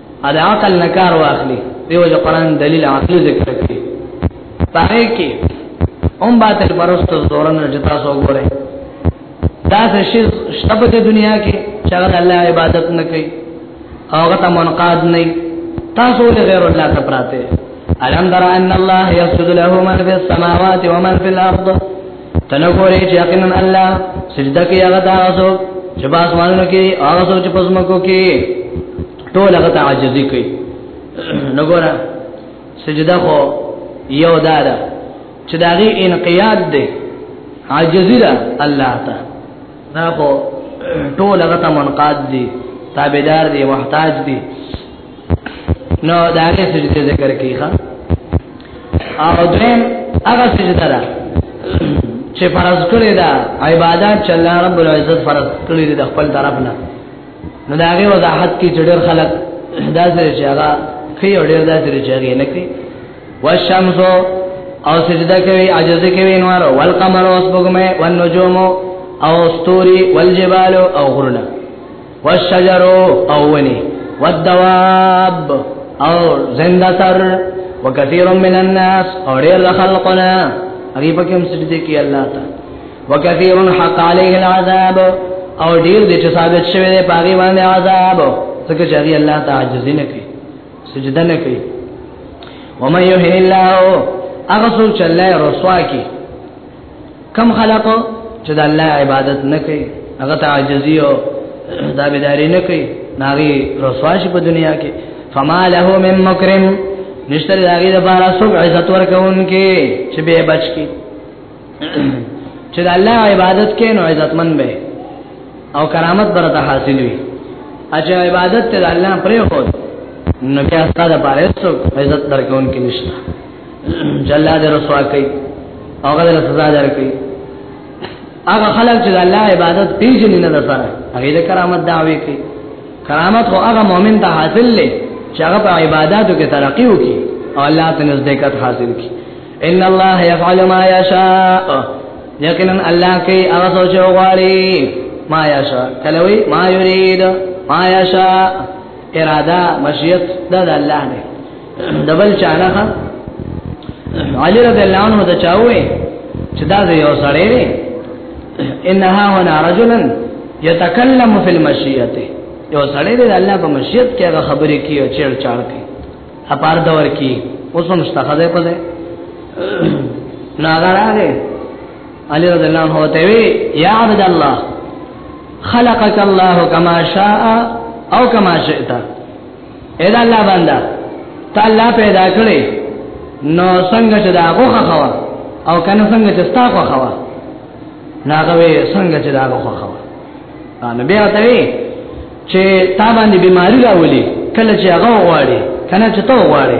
ا د عقل نه کار واخلي دیو جو قران دلیل عقل ذکر کړي پاره کې هم باطل پرستو زورن جتا سو ګوره دا څه شي شپه د دنیا کې چې هغه الله عبادت نه کوي هغه ته منقاد نه تاسو له غیر الله ته پراته الحمدلله ان الله يسجد له من في السماوات ومن في الارض تنګورې چې یقینا الله سجده کوي هغه دا اوسو چې باز مانو کې هغه اوسو چې پزما کو کې ټول هغه تعجزي کوي نګورا سجده خو یو دارا چې داغي انقیاد دی عاجزی ده الله ته دا خو ټول هغه ته منقاد دي تابعدار دي محتاج دي نو دا هغه سجده ذکر کیخه او دویم هغه سجده ده چې فرض کړی دا عبادت چې الله رب العزت فرض کړی دی د خپل طرف نه نو دا هغه وضاحت کې چې ډېر خلک دا سره چې هغه کوي او ډېر دا سره چې هغه نه کوي والشمس او سجده کوي عجز کوي نور والقمر او سبغمه والنجوم او استوري والجبال او غرونه والشجر او ونی والدواب او زنده تر وکثیر من الناس او ډیر خلقنا هغه په کوم سجده کې الله تا وکثیر حق علیه العذاب او ډیر دې چې ثابت شوی دی پاګی باندې عذاب څکه چې هغه الله ته عاجز نه کوي سجده نه کوي ومن یهن الله هغه څوک چې الله رسوا کوي کم خلق چې د الله عبادت نه کوي هغه ته عاجزي او دابداري نه کوي ناغي رسواش په دنیا کې فما له من مکرم نشتر داغي د بارا سوق عزت ورکون کې چې به بچ کی چې د الله عبادت کې نو عزتمن به او کرامت برته حاصل وي اجه عبادت ته الله پرې هو نبی استاد بارسو عزت درکون کې نشته جلا در رسوا کوي او غل سزا در کوي هغه خلک چې الله عبادت پیژني نه سره هغه د کرامت دعوی کوي کرامت خو هغه مؤمن ته حاصل لې چې هغه په عبادتو کې ترقی وکړي او الله ته نزدېکت حاصل کړي ان الله يفعل ما يشاء یقینا الله کوي هغه سوچ وغواړي ما يشاء کلوي ما يريد ما يشاء اراده مشیت دا د الله دی دبل چانه علی رضی الله عنه ته چاوي چې دا یو سړی دی انها هنا رجلا يتكلم في المشیه یو سړی دی الله په مشیت کې هغه خبرې کوي او چیړ چاړ کوي اپار دور کې اوس هم شته خدای په دې ناګاره علی رضی الله عنه ته وی یا عبد الله خلقك الله كما شاء او كما شئت اذا الله بندا تعالی پیدا کړی نو څنګه چې دا غوخه خوا او کنه څنګه چې ستا غوخه خوا ناغوي څنګه چې دا غوخه خوا نو بیا ته وی چې تا باندې بیماری راولي کله چې هغه غواړي کنه چې ته غواړي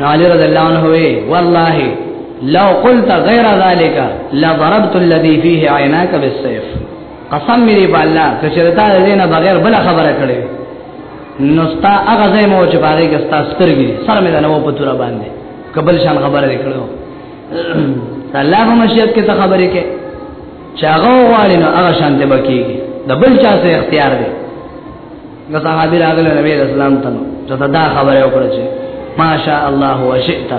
نو علی رضی الله عنه وی والله لو قلت غیر ذلك لضربت الذي فيه عيناك بالسيف قسم می په الله که چرتا دینه بغیر بل خبره کړې نو ستا هغه ځای مو چې باغې کې ستا سترګې سر مې نه وو په تور باندې قبل شان خبره وکړو الله په مشیت کې ته خبرې کې چاغو غواړي نو هغه شان ته بکیږي د بل چا څه اختیار دی نو صحابي راغله نبی اسلام ته نو ته دا خبره وکړه چې ماشاء الله وشئت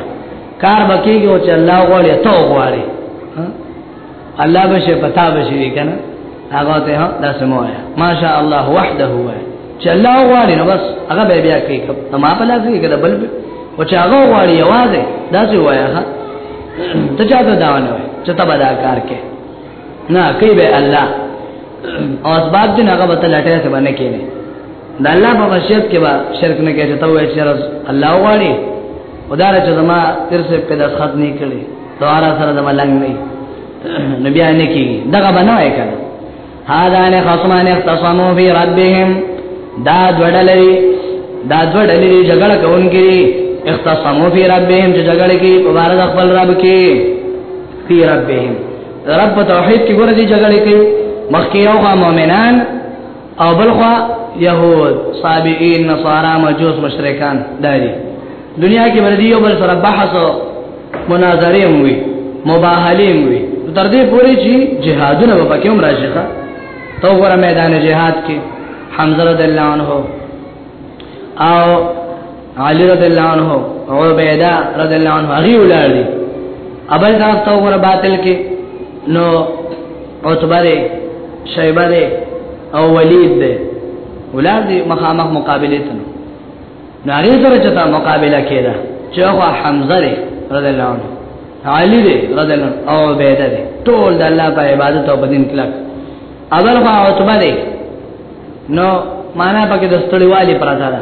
کار بکیږي او چې الله غواړي ته غواړي الله به شي پتا به شي کنه هغه ته ها دا سمویا ماشاء الله وحده هو چې الله غواړي نو بس هغه به بیا کوي ته ما په لاس کې کده بل او چې هغه غواړي आवाज دا څه وایا ته چا ته دا ونه چې ته به دا کار کې نه کوي به الله او اسباب دې هغه وته لټه څه باندې کېږي د الله په مشیت کې به شرک نه کوي ته وایې چې الله غواړي خدای راځه زما تر څه په داس خط نه کړي دوارا سره د ملنګ نه نبي ان کې دغه بنوي کړه هاذان خصمان اختصموا في ربهم دا دوړلې دا دوړلې جګړه کوونکې اختصموا في ربهم چې جګړه کې په بار د خپل رب کې فی ربهم رب توحید کې ګور دي جګړه کوي مخکې یو غا مؤمنان او بل خو يهود صابئین نصارا مجوس مشرکان دایي دنیا کې بردی یو بل سره بحث او مناظره وي مباهله وي تر دې پوري چې جهادونه په کې هم راځي ښا تو ور میدان جهاد کې حمزه رضی الله عنه او علی رضی الله عنه او عبیدہ رضی الله عنه هغه ولر دي ابل طرف ته ور باطل کې نو عتبه دي شیبه دي او ولید دي ولر دي مخامخ مقابله ته نو هغه سره چې تا مقابله کېده چې هو حمزه دي رضی الله عنه علی دي رضی الله عنه او عبیدہ دي ټول د الله په عبادت او بدین کلک اول خو عتبه دي نو معنا پکې د ستړي والی پراته ده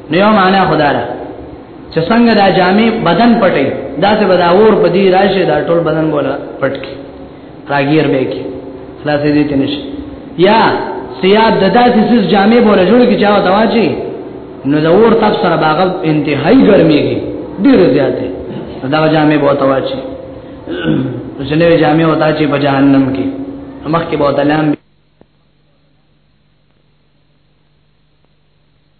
نو یو معنا خدای ده چې څنګه دا جامع بدن پټي دا څه بدا اور په دې راشه دا ټول بدن بولا پټ کی راګیر به کی خلاصې دې تنش یا سیاد د داسې سیس جامع بولا جوړ کی چاو تواچی نو دا اور تب سره باغ انتهایی ګرميږي ډیر زیاته دا جامع بو تواچی ځنه جامع وتا چې په جهنم کې مخ کې بو تلام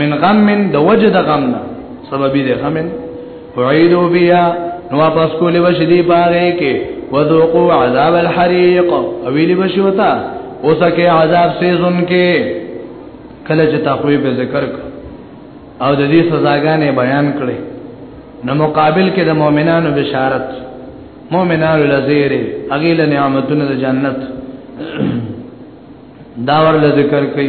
من غم من د وجه د غم نه سبب دې غمن وعیدو بیا نو واپس کولې وشدي پاره کې وذوقوا عذاب الحريق او ویلې بشوتا اوسکه عذاب سيزون کې کله چې تخوی به ذکر او د دې سزاګانې بیان کړي نو مقابل کې د مؤمنانو بشارت مؤمنانو لزیر اغیل نعمتونه د جنت داور ذکر کړي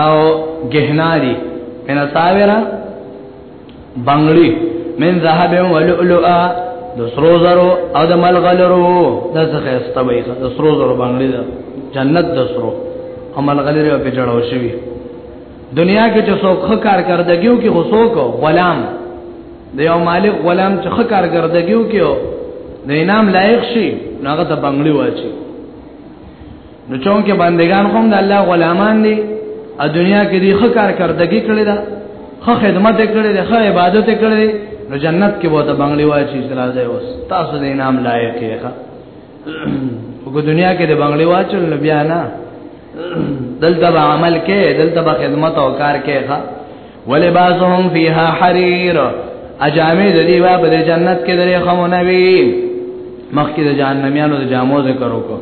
او جهناری من ساورا بنگلی من ذهب و لؤلؤا د سرو زرو او د ملغلرو د څخه استوي د سرو زرو بنگلی د جنت د سرو او ملغلری په جوړو شوی دنیا کې چې څوک کار کردګیو کې غوسو کو غلام د یو مالک غلام چې ښه کارګردګیو کې د انعام لایق شي هغه ته بنگلي واچي نو چونکه بندگان هم د الله غلامان دي ا دنیا کې دي خو کار کردګي کړی دا خو خدمت کړی دا خو عبادت کړی نو جنت کې وته بنگلي وای چې راځي اوس تاسو د انعام لایق یې ښا په دنیا کې د بنگلي واچل نو بیا نه دلته به عمل کې دلته به خدمت او کار کې ښا ولباسهم فیها حریر اجامې د دې باب د جنت کې درې خمونه وي مخکې د جهنميانو د جامو ذکر وکړو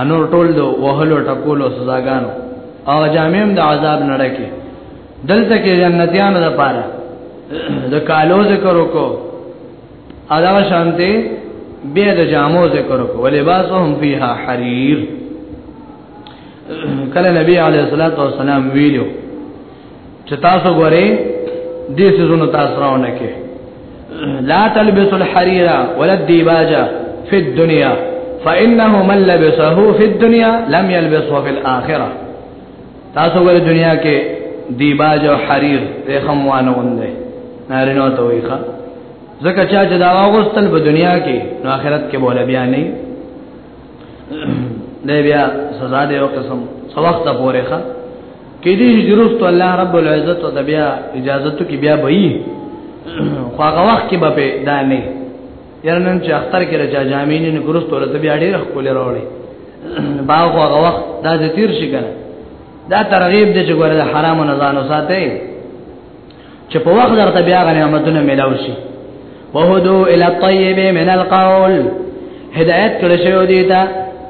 انور ټول دو وهلو ټکولو سزاګانو او جامیم د عذاب نړکه دلته کې جنتیانو د پاره د کالو ذکر وکړو ادا شانته به د جامو ذکر وکړو ولباسهم فیها حریر کله نبی علیه الصلاۃ والسلام ویلو چې تاسو غوري دې سيزونو تاسو راونه کې لا تلبس الحرير ولا الديباج في الدنيا فانه من لبسه في الدنيا لم يلبسه في الاخره تاسو غوري دنیا کې دیباج او حریر رخم وانه وندې نارینه ته ویخه زکه چا چې دا واغستل په دنیا کې نو آخرت کې بوله بیا نه دی بیا سزا دی او قسم سوخت پورې ښه کې دې جرست الله رب العزت او بیا اجازه ته کې بیا وایي خو هغه وخت کې به په دا نه یاره نن چې اختر کې راځه جامې نه ګرست ولته بیا ډېر خپل راوړي باغ هغه وخت دا تیر شي کنه دا ترغیب دې چې ګوره حرام نه ځانو ساتي چې په وخت درته بیا غ نعمتونه ملاو شي وهدو الى الطيب من القول هدایت کړی شو دی ته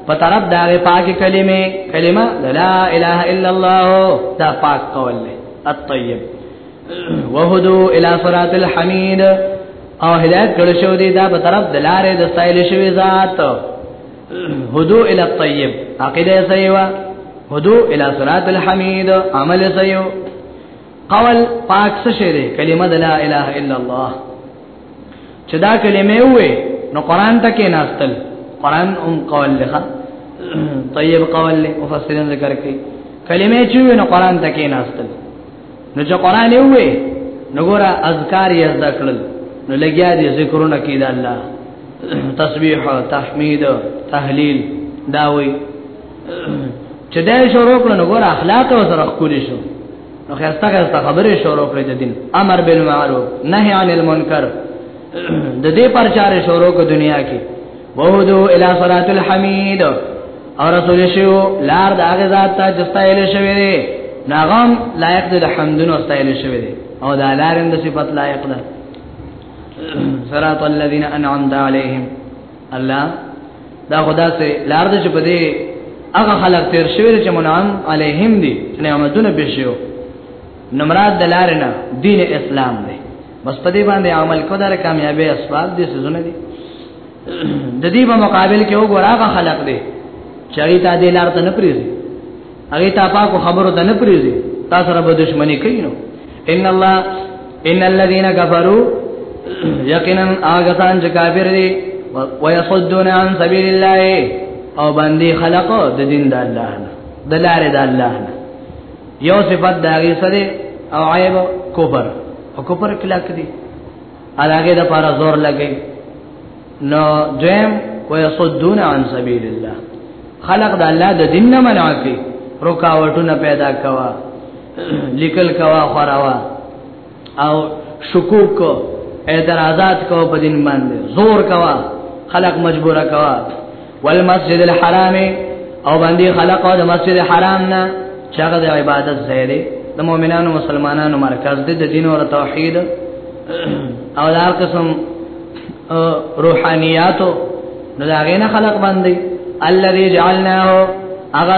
په طرف دا پاکي کلمه کلمه لا اله الا الله دا پاک قول دی الطيب وهدو الى صراط الحميد او هدایت کړی شو دی دا په طرف د لارې د سایل شوی ذات هدو الى الطيب عقیده سیوا هدو الى صراط الحميد عمل سیوا قول پاک څه شی دی کلمه د لا اله الا الله چې دا کلمه وې نو قران ته کې ناستل قران هم قول له طيب قول له مفسرین ذکر کوي کلمه چې وې نو قران ته کې ناستل نو چې قران یې وې نو ګوره اذکار یې زده کړل نو لګیا دي ذکرونه کې د الله تسبیح تحمید تحلیل داوي چې دا شروع کړو نو ګور اخلاق او سره خولي شو نو خسته خسته خبرې شروع کړې د دین امر بالمعروف نهي عن المنکر د دې پرچار شروع کو دنیا کې وودو الی صراط الحمید او رسول شو لار د هغه ذات ته جستایل شوی دی ناغم لایق د حمدونو استایل شوی دی او د لارند صفات لایق ده صراط الذين انعمت عليهم الله دا خدا سے لار دې په دې هغه خلک تیر شوی چې منعم علیهم دي نعمتونه بشیو نمراد دلارنه دین اسلام دی بس په دې باندې عمل کو دا کامیابی اسباب دي سونه دي د دې په مقابل کې وګور هغه خلک دي چې هغه ته دې لار ته نه پریږي هغه ته پاکو خبرو ته نه پریږي تاسو سره به دښمنی کوي نو ان الله ان الذين كفروا یقینا آغتان چې کافر دي ويصدون عن سبيل الله او باندې خلق د دین د الله نه د لارې د الله نه یو صفت دا غي سره او عیب کفر او کفر کلاک دي علاګه د پارا زور لګي نو دویم ويصدون عن سبيل الله خلق د الله د دین نه منع کوي رکاوټونه پیدا کوا لیکل کوا خراوا او شکوک کو اعتراضات کو په دین باندې زور کوا خلق مجبوره کوا والمسجد الحرام او باندې خلق او د مسجد حرام نه چې هغه د عبادت ځای دی د مؤمنانو مسلمانانو مرکز دی د دین او توحید او د هر قسم روحانياتو نو دا غینه خلق باندې الذي جعلناه اغه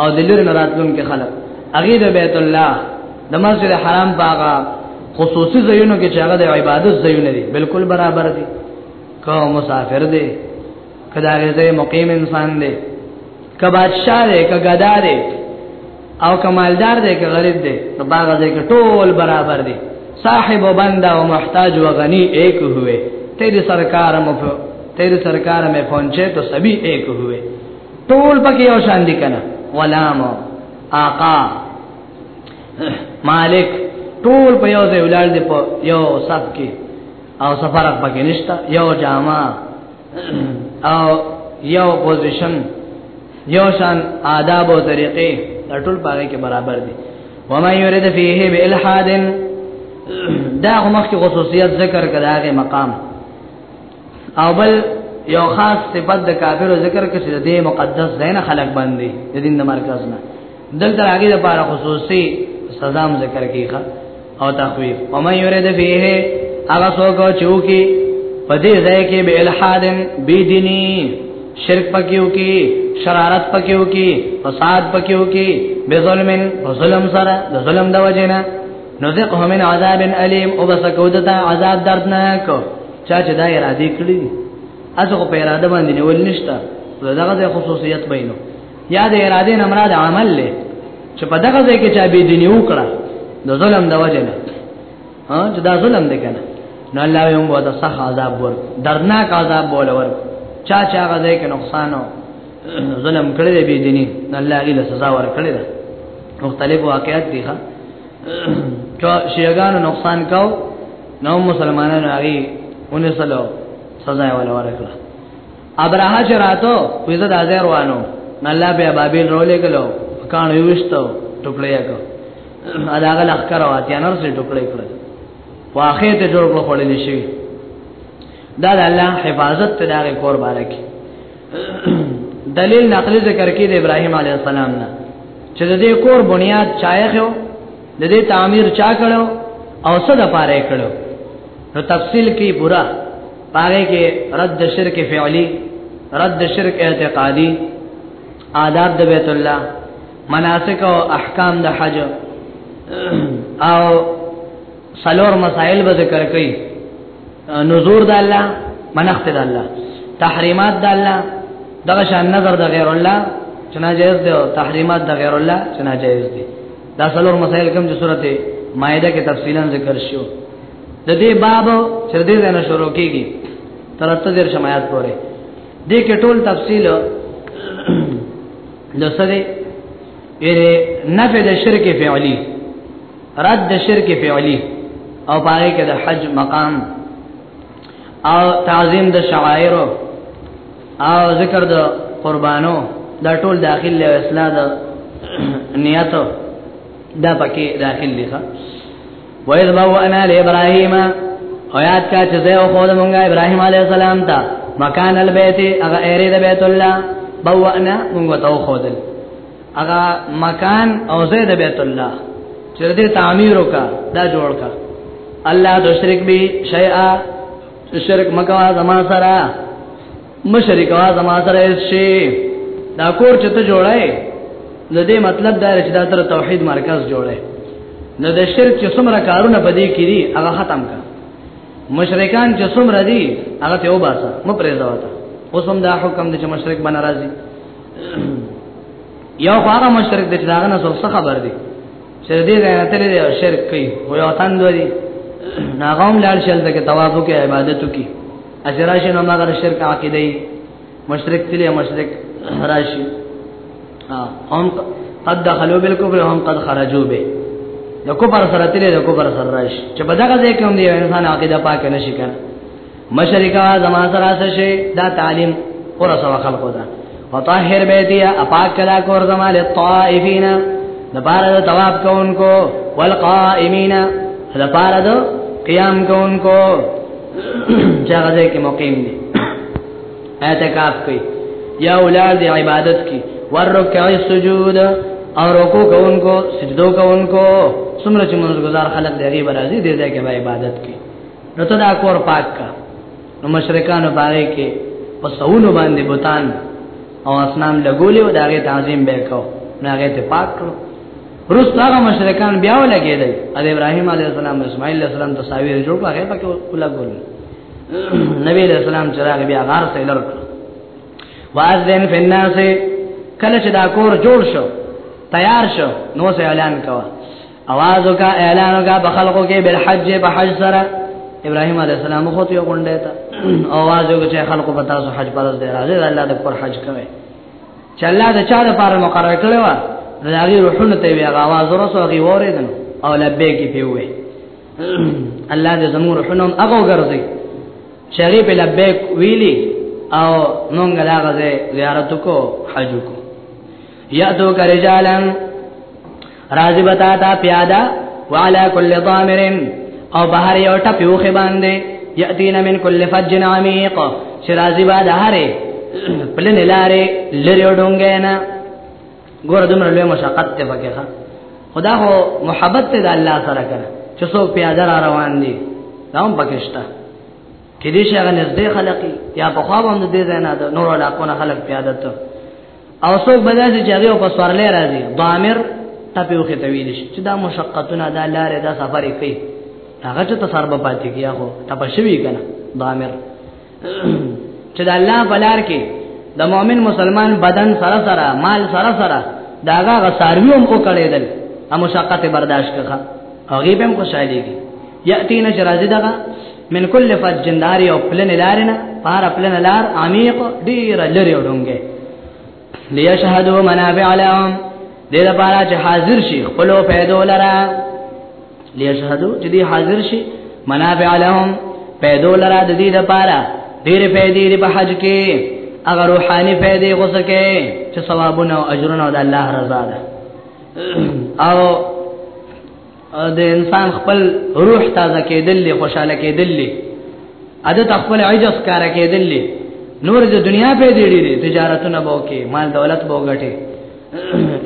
او د لری نه راتلونکي خلک هغه د بیت الله د مسجد حرام باغه خصوصي ځایونو کې چې هغه د عبادت ځایونه دي بالکل برابر دي که مسافر دي که دا غزه مقیم انسان دي که بادشاہ دي که غدا دي او کمالدار دي که غریب دي نو باغ دې کې ټول برابر دي صاحب و بندا و محتاج و غنی ایک ہوئے تیری سرکار مفو تیری سرکار میں پہنچے تو سبھی ایک ہوئے ټول پکې یو شان دي کنه غلام آقا مالک ټول په یو ځای ولال دي په یو صف کې او سفر پکې نشته یو جامه او یو پوزیشن یو شان آداب او طریقې ټول پاره کې برابر دي وما يريد فيه بالحاد دا مخکې خصوصیت ذکر کړه هغه مقام او بل یو خاص صفت د کافر ذکر کې چې د مقدس زین خلق باندې د دین د مرکز نه دلته هغه لپاره خصوصي سزا ذکر کیږي او تخویف او مې یرید فيه هغه څوک چې وکي په دې ځای کې به الحادن بی دینی شرک پکیو کی شرارت پکیو کی فساد پکیو کی بظلمن ظلم سره د ظلم د وجنه نذقه من عذاب الیم او بس کو دتا عذاب دردناک چا چې دا اراده کړی اسو په اراده باندې نیول نشتا دغه د خصوصیت بینو یا د اراده نه مراد عمل له چې په دغه ځای کې چا به دیني وکړه د ظلم د وجه نه ها چې دا ظلم دی کنه نو الله یې موږ ته سخت عذاب ور درناک عذاب بوله ور چا چا غځای کې نقصان او ظلم کړی دی بی دینی الله غیله سزا ور کړی ده مختلف واقعات دي ښا چا شیعاګانو نقصان کاو نو مسلمانانو هغه اونې سلو سزا یې ولا ور کړه ابراهه چراتو ویزه د ازر وانو الله به بابل رولې کلو کان ویشتو ټوکړی کو اداغه لخر واتیا نور سي ټوکړی کړ واخې ته جوړ کړو خړلې شي دا د الله حفاظت ته دغه قربانه کی دلیل نقلی ذکر کې د ابراهیم علی السلام نه چې د دې کور بنیاد چای خو د دې تعمیر چا کړو او څه د پاره کړو نو تفصیل کې پورا پاره کې رد شرک فعلی رد شرک اعتقادی آداب د بیت الله مناسک او احکام د حج او سلور مسائل به ذکر کړي نذور د الله منخت د الله تحریمات د الله دغه شان نظر د غیر الله چې ناجایز دي او تحریمات د غیر الله چې ناجایز دي دا سلور مسائل کوم چې سورته مائده کې تفصیلا ذکر شو د دې باب چې دې نه شروع کیږي تر ته دې شمایات پورې دې کې ټول تفصیل د سره یره نفع د شرک فعلی رد د شرک فعلی او پای کې د حج مقام او تعظیم د شعائر او ذکر د قربانو دا ټول داخل له اصلاح د نیت دا پکې داخل دي وَإِذْ بَوَّأْنَا لِإِبْرَاهِيمَ او یاد کا چې زه او خو د مونږه ابراهيم عليه السلام ته مکان البيت هغه اېری د بیت الله بوأنا مونږ ته خو دل هغه مکان او زه د بیت الله چې دې تعمیر وکا دا جوړ کا الله د شرک به شیئا شرک مکوا زما سره مشرکوا زما سره شي دا کور چې ته جوړای د دې مطلب دا چې دا تر توحید مرکز جوړه نو د شرک چې څومره کارونه پدې کړي هغه ختم کړه مشرکان چې څومره دي هغه ته وباسه مو پرې ځاوته اوس هم دا حکم دي چې مشرک باندې راځي یو هغه مشرک د چاغه نه څه خبر دي چې دې نه ته دې شرک کوي او یو تاند دي ناغوم لال شل دغه توافق عبادت کوي اجراشی نو مگر شرک عقیده مشرک تلی مشرک راشی هم قد دخلوا بالكفر هم قد خرجوا به د کوپر سره تلی د کوپر سره راشي چې په دغه ځای کې هم دی انسان عقیده پاک نشي کړ مشرکا زما سره څه شي دا تعلیم اور سوا خلقو ده فطهر بیتی اپاک کلا کور زما للطائفین لپاره د تواب کوونکو والقائمین لپاره د قیام کوونکو چې هغه ځای کې مقیم دي اعتکاف کوي یا اولاد دی عبادت کی ورکع السجود او رکوع کوونکو سجدو کوونکو څومره چې منځګزار خلک دی غیب راځي دې ځای کې عبادت کی نو ته دا کور پاک کا نو مشرکان باندې کې په سونو باندې بوتان او اسنام لګولې او داغه تعظیم به کو ناغه ته پاک کړو روس هغه مشرکان بیا ولګېدل د ابراهیم علی السلام اسماعیل علی السلام تصاویر جوړ کړه هغه پکې ولګول نبی علیہ السلام چراغ بیا غار ته لړ واذن فی الناس کله چې دا کور جوړ شو تیار شو نو سه اعلان کوا اواز وکا اعلان وکا په خلقو کې بل حج په حج سره ابراهيم عليه السلام خو ته غونډه تا اواز وکړي چې خلقو په تاسو حج پرز دی راځي الله د پر حج کوي چې الله د چا د پاره مقرر کړو نو هغه روحونه ته وی هغه आवाज ورسو هغه وریدل او لبیک دی وی الله دې زموږ روحونه هغه ګرځي چې هغه په لبیک ویلي او مونږ دا غزه زیارت کو حج کو یا تو کرجالن راځي بتا تا پیاده وعلى كل ضامر او بهر یو ټپي وخه باندې یاتین من كل فج عميق چې راځي بعد هره پلن لارې لری ډونګې نه ګور دمر له مشقت ته پکې خدا هو محبت ته د الله سره کړ چې څو پیاده را روان دي دا هم پکشتا کې دې شغه نږدې خلقي یا په خوا باندې دې نه نور علاقونه خلق پیاده ته او څوک به داسې چې هغه په سوارلې راځي ضامر ټپي وخت ته ویل شي چې دا مشقتونه دا لارې دا سفر کوي هغه چې تصرف به پاتې کیږي خو ټپ شوی کنه ضامر چې د الله بلار کې د مؤمن مسلمان بدن سره سره مال سره سره داغه غساروی هم وکړیدل او مشقت برداشت کړه هغه به هم خوشاله دي یاتینا چې راځي دغه من کل فجن دار یو پلن لارنا پار پلن لار عمیق ډیر لری وډونګه لیشهدو منافع لهم دې لپاره چې حاضر شي خپل پیدو لرا لیشهدو چې دې حاضر شي منافع لهم پیدو لرا د دې لپاره ډیر پیدې لري په حج کې اگر روحاني پیدې غوسه کې چې ثوابونه او اجرونه د الله رضا ده او د انسان خپل روح تازه کېدل له خوشاله کېدل له عادت خپل عجز کار کېدل له نور د دنیا په دې ډېری تجارتونه بو کې مال دولت بو غټي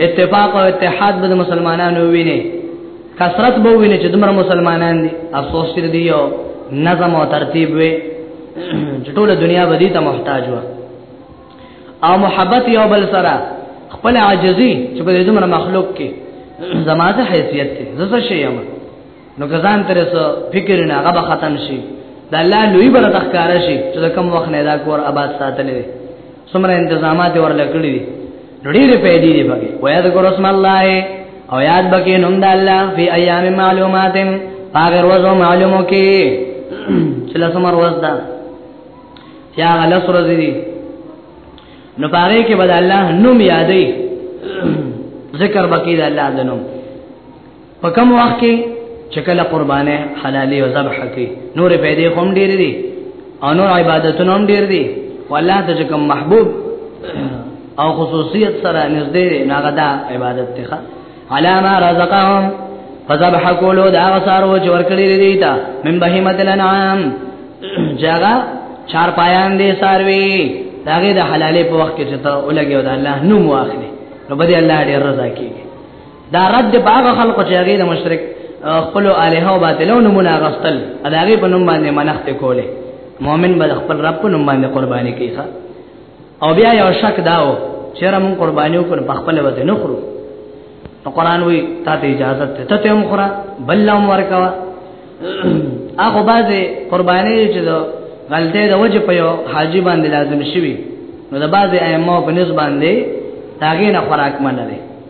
اتفاق او اتحاد به مسلمانانو ویني کثرت بو ویني چې دمر مسلمانان دي افسوس کړی دی یو نظم او ترتیب وي ټول دنیا به دې ته محتاج وي او محبت یو بل سره خپل عاجزي چې په دې دومره مخلوق کې زمازه حیثیت ته زسه شي یم نو ګزان تر څو فکر نه هغه ختم شي د الله لوی بر تخکار شي چې کوم وخت نه دا کور آباد ساتلې سمره تنظیمات ورلکړي دي ډېر پیدې دي بګي ویا د ګور اسم الله او یاد بګي نوم د الله په ایام معلومات هغه ورځو معلومو کې چې لسمر ورځ ده یا غلس ورځې دي نو پاره کې بد الله نوم یادې ذکر بکی د الله د نوم په کوم وخت کې چې کله قربانه حلالي او ذبح کې نور پیدا کوم ډیر دي او نور عبادتونه هم ډیر دي والله ته کوم محبوب او خصوصیت سره نږدې نه غدا عبادت ته علامه رزقهم فذبح کولو دا غسارو چې ورکړي دي تا من بهیمت الانعام جګه چار پایان دي ساروي داګه د حلالې په وخت کې چې ته ولګي او د الله نوم واخلي نو بده الله دې رضا کیږي دا رد باغ خلق چې هغه د مشرک خپل الہ او باطلو نمونه غستل اداګه په نوم باندې منښت کوله مؤمن به خپل رب په نوم باندې قرباني کوي او بیا یو شک داو چیرې مون قرباني وکړ په خپل وته نه خورو نو قران وی تا ته اجازه ته ته هم خورا بل لهم ورکوا هغه باز قرباني چې دا غلطه د وجه په یو حاجی باندې لازم شوی نو د باز ائمه په نسبت باندې داګه نه خوراک منلې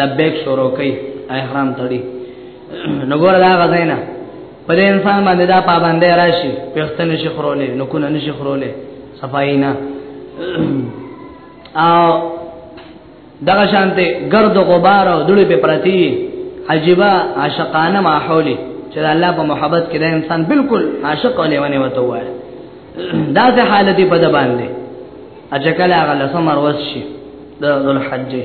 لبیک شروع کوي احرام تړي نو ګور دا غزینا په دې انسان باندې دا پابندې راشي پښتنه شي خورولې نو کو نه شي خورولې صفائی نه او دغه شانته گرد غبار او دړي په پرتی عجيبه عاشقانه ماحولي چې الله په محبت کې دا انسان بالکل عاشق ولې ونی وته وای دا ته حالتي په د باندې اجکل هغه لسمر وس شي د ذل حجه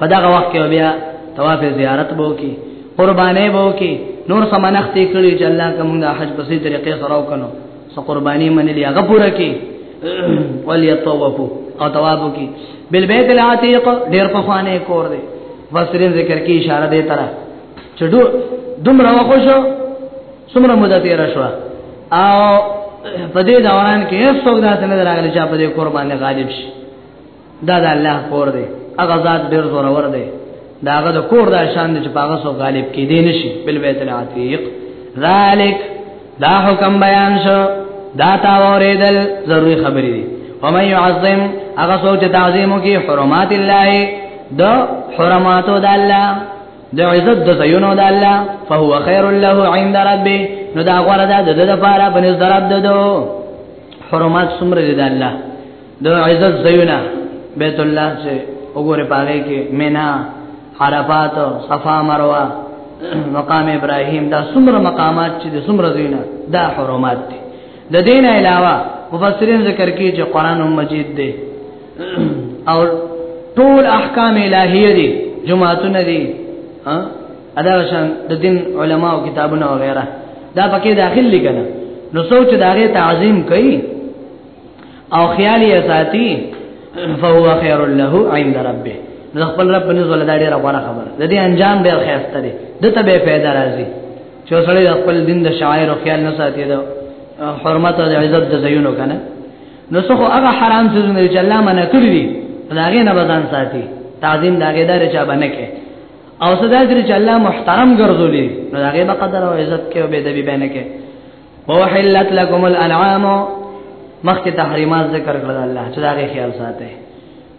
په دغه وخت کې بیا طواف زیارت بو کې قربانې بو کې نور سمنخت کړي چې الله کوم د حج په سي طریقې سره وکړو سو قرباني منلې هغه پوره کې وليطوفوا او طواف کې بل بیت العتیق ډیر په خوانه کور دی وسرین ذکر کې اشاره دی تر چډو دومره وخوشو څومره مدته تیر شو او په دې دوران کې هیڅ څوک داسې نه راغلی چې په دې قرباني غالب شي دا د الله کور دی هغه ذات ډیر زور ور دی دا هغه د کور د شان چې پاغه سو غالب کې دی نشي بل بیت العتیق ذالک دا حکم بیان شو دا تا اوریدل ضروری خبرې دي ومن يعظم هغه سوچ تعظیم کی حرمات الله د حرمات د الله د عزت د زینو د الله فهو خير له عند ربه نو دا غره ده د لپاره بنز درب ده حرمات سمره ده الله د عزت زیونه بیت الله سے وګوره پاره کې مینا عرفات صفا مروه مقام ابراهیم دا څومره مقامات چې د څومره زیونه دا حرمات دي د دین علاوه مفسرین ذکر کوي چې قران مجید دی او ټول احکام الهیه دي جمعهونه دي ها ادا شان د دین علما او کتابونه وغیرہ دا پکې داخل لګنه نو سوچ داري تعظیم کوي او خیال یې ساتي فهو خیر له عند ربه نو خپل رب باندې زول دا ډیره غوړه خبره د دې انجام ډیر خیرسته دی دته به پیدا راځي چې سړی خپل دین د شاعر او خیال نه ساتي دا حرمت او عزت د زینو کنه نو څه هغه حرام څه نه چې الله منع کړی دی هغه نه بدن ساتي تعظیم داګه دار چا باندې کې او صدا چې الله محترم ګرځولې نو هغه به قدر او عزت کې او به دبي باندې کې وحلت لكم الانعام مخکې تحریمات ذکر کړل الله چې دا غي خیال ساته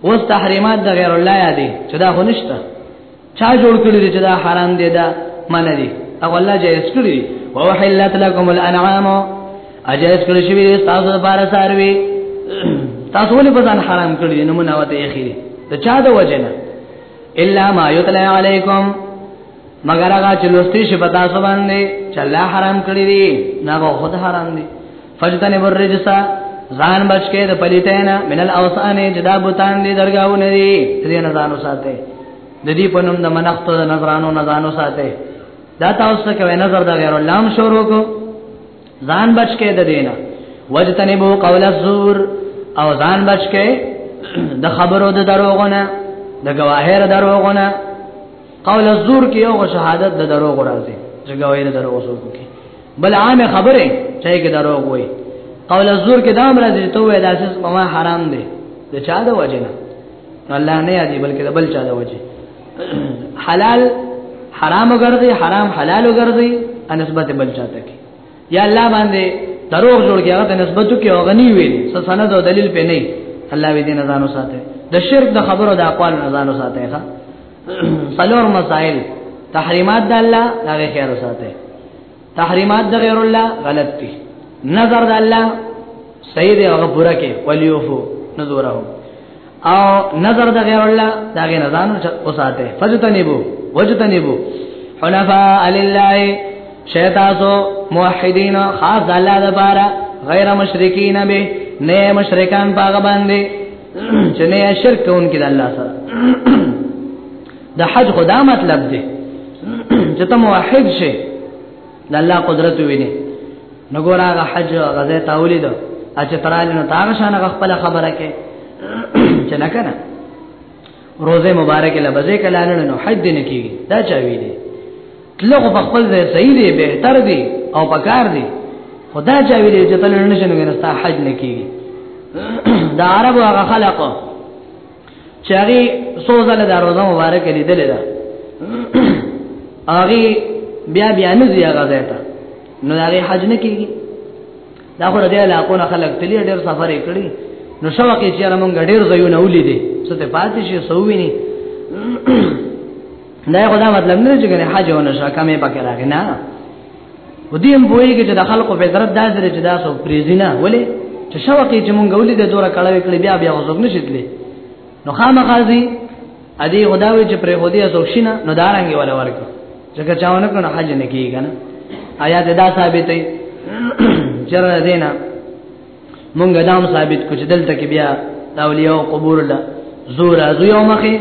اوس تحریمات د غیر الله یادي چې دا خو نشته چا جوړ کړی چې دا حرام دی دا من دی او الله جایز کړی وحلت لكم الانعام اجازه کړی شوی تاسو لپاره ساروي تاسو ولې په ځان حرام کړی نو مناوته یې خېری ته چا د وجنه الا ما یتلا علیکم مگر هغه چې لوستي شي په تاسو باندې چې الله حرام کړی دی نه به خود حرام دی فجتن برجسا ځان بچکه د پلیتینا منل اوسان جدا بوتان دي درگاونه دي دې نه ځانو ساته د دې په نوم د منښت د نظرانو نه ځانو ساته دا تاسو ته کوي نظر د غیر الله هم شروع کو ځان بچکه د دینه وجتنبو قول الزور او ځان بچکه د خبرو د دروغونه د گواهر دروغونه قول الزور کې یو شهادت د دروغ راځي چې گواهی د دروغ وسو کوي بل عام خبره چې کې دروغ وایي قول الزور کې دام راځي ته وې داسې ما حرام دي د چا د وجه نه الله نه یادي بلکې د بل چا د وجه حلال حرام ګرځي حرام حلال ګرځي نسبت بل چا ته کې یا الله باندې دروغ جوړ کې هغه نسبت کې او غني وي سند او دلیل په نه الله وی دې نه ځانو ساته د شرک د خبرو د اقوال نه ځانو ساته ښه څلور مسائل تحریمات د الله دا خیر وساته تحریمات د غیر الله غلط دي نظر د الله صحیح دی هغه پورا کې ولیوفو نذورهم او نظر د غیر الله دا غي نزان وساته فجتنبو وجتنبو حنفاء لله شیطاسو موحدین خاص الله د بارا غیر مشرکین به نه مشرکان پاغه باندې چې نه شرک کوونکې د الله سره د حج خدا مطلب دی چې ته موحد شې د الله قدرت ویني نو ګور هغه حج غزه تاولی دو اچ ترال نو تاغه شان خپل خبره کې چې نه کنه روزه مبارک له بځې کله نه نو حج دې نه کیږي دا چا وی دي تلو په خپل ځای صحیح دی بهتر دی او پکار دی خدا چا وی دي چې تل نه شنو ورستا حج نه کیږي دا عربو هغه خلق چې هغه سوزه له روزه مبارک لیدل دا هغه بیا بیا نه زیاغه ځای ته نو هغه حج نه کیږي دا خو دې علاقو نه خلک تللی ډېر سفر کړی نو شو کې چې موږ ډېر ځایونه ولیدې څه ته پاتې شي سوویني دا خو دا مطلب نه چې کنه حج ونه شو کمه پکې راغی نه و دې هم وایي چې د خلکو په درد دا درې چې دا سو پریزینه ولې چې شو کې چې موږ ولیدې دوره کړه وکړې بیا بیا وځوګ نشیدلې نو خامخازي ادي خداوي چې پر هودي اسوښینا نو دارنګي ولا ورکړي ځکه چاونه کنه حج نه کیږي کنه آیا دا ثابتې چر دینا مونږ دا هم ثابت کو چې دلته کې بیا اولیاء قبور له زور از یو مخه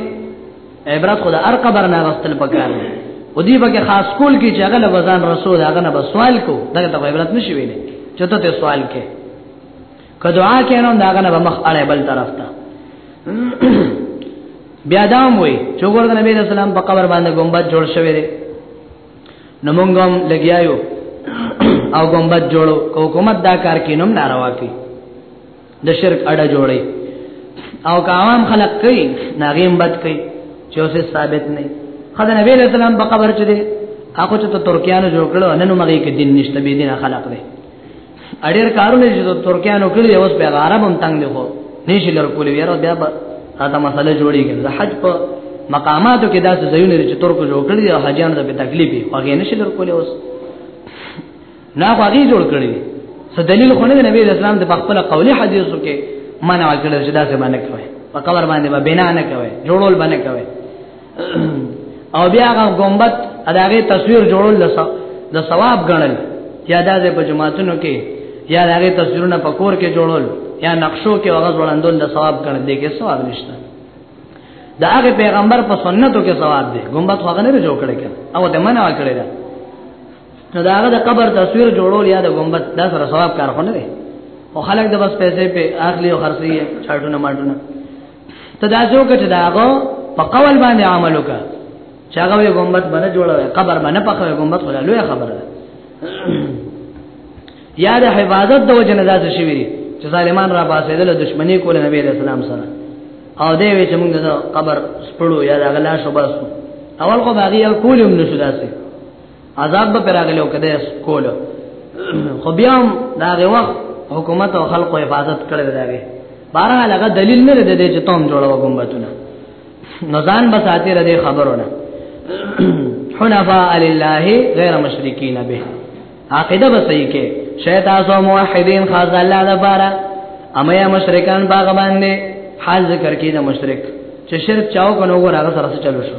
عبرت خدا ار قبر نه غستل پکار دی او دی به خاص کول کې چې هغه وزن رسول هغه نه سوال کو دغه ته عبرت نشي ویلې چته ته سوال کې که دعا کینو دا غنه به مخ اړه بل طرف ته بیا دا وای چې ګور د نبی رسول الله په قبر باندې ګمبد جوړ شوی دی نو مونږ هم لګیایو او ګمبد جوړو کو حکومت دا کار کینوم ناروا کی د شرک اړه جوړي او کاوام خلق کوي ناغیم بد کوي چې اوسه ثابت نه خدای نبی رسول الله په قبر چي دي هغه چې ترکیانو جوړ کړو نن مګي کې دین نشته به دین خلق دی اړیر کارونه چې د ترکیانو کړی دی اوس به عرب هم تنگ دی خو نشي لر کولې ویره بیا به دا مسله جوړیږي د حج په مقاماتو کې داسې ځایونه لري چې ترکو جوړ کړی او حجانو ته په تکلیف وي هغه نشي لر کولې اوس نه هغه جوړ کړی دی څه دلیل خو نه نبی اسلام د خپل قولي حدیثو کې منع کړل چې داسې باندې کوي په قبر باندې به بنا نه کوي جوړول باندې کوي او بیا هغه ګمبت اداغه تصویر جوړول لسا د ثواب غنل یا د په جماعتونو کې یا هغه تصویرونه په کور کې جوړول یا نقشو کې هغه وړاندول د ثواب غنل دي کې ثواب نشته دا هغه پیغمبر په سنتو کې ثواب دی ګمبت هغه نه جوړ کړی او د منع کړی دا نو دا هغه د قبر تصویر جوړول یا د ګمبت دا سره ثواب کار خو نه دی او خلک د بس پیسې په اخلي او خرڅي چاټونه ماټونه ته دا څوک چې داغه په قول باندې عمل وکړ چې هغه یو ګمبت باندې جوړوي قبر باندې په خو ګمبت خو لوی خبره ده یا د حفاظت د وجنه داسې شي وي چې ظالمان را باسي د دشمنی کول نبی رسول الله سره او دی وی چې موږ د قبر سپړو یا د غلا شوباسو اول خو باغی کولم نشو داسې عذاب به راغلی او کده کول خو بیا هم دا غي وخت حکومت او خلکو حفاظت کړی دی بارا لغه دلیل نه دی دې چې تم جوړو ګمبتونه نزان بساتی ردی خبرونه حنفاء لله غیر مشرکین به عقیده به صحیح کې شیطان سو موحدین خاص الله د بارا اما یا مشرکان باغ باندې حال ذکر کې د مشرک چې شرک چاو کنو غره سره چلو شو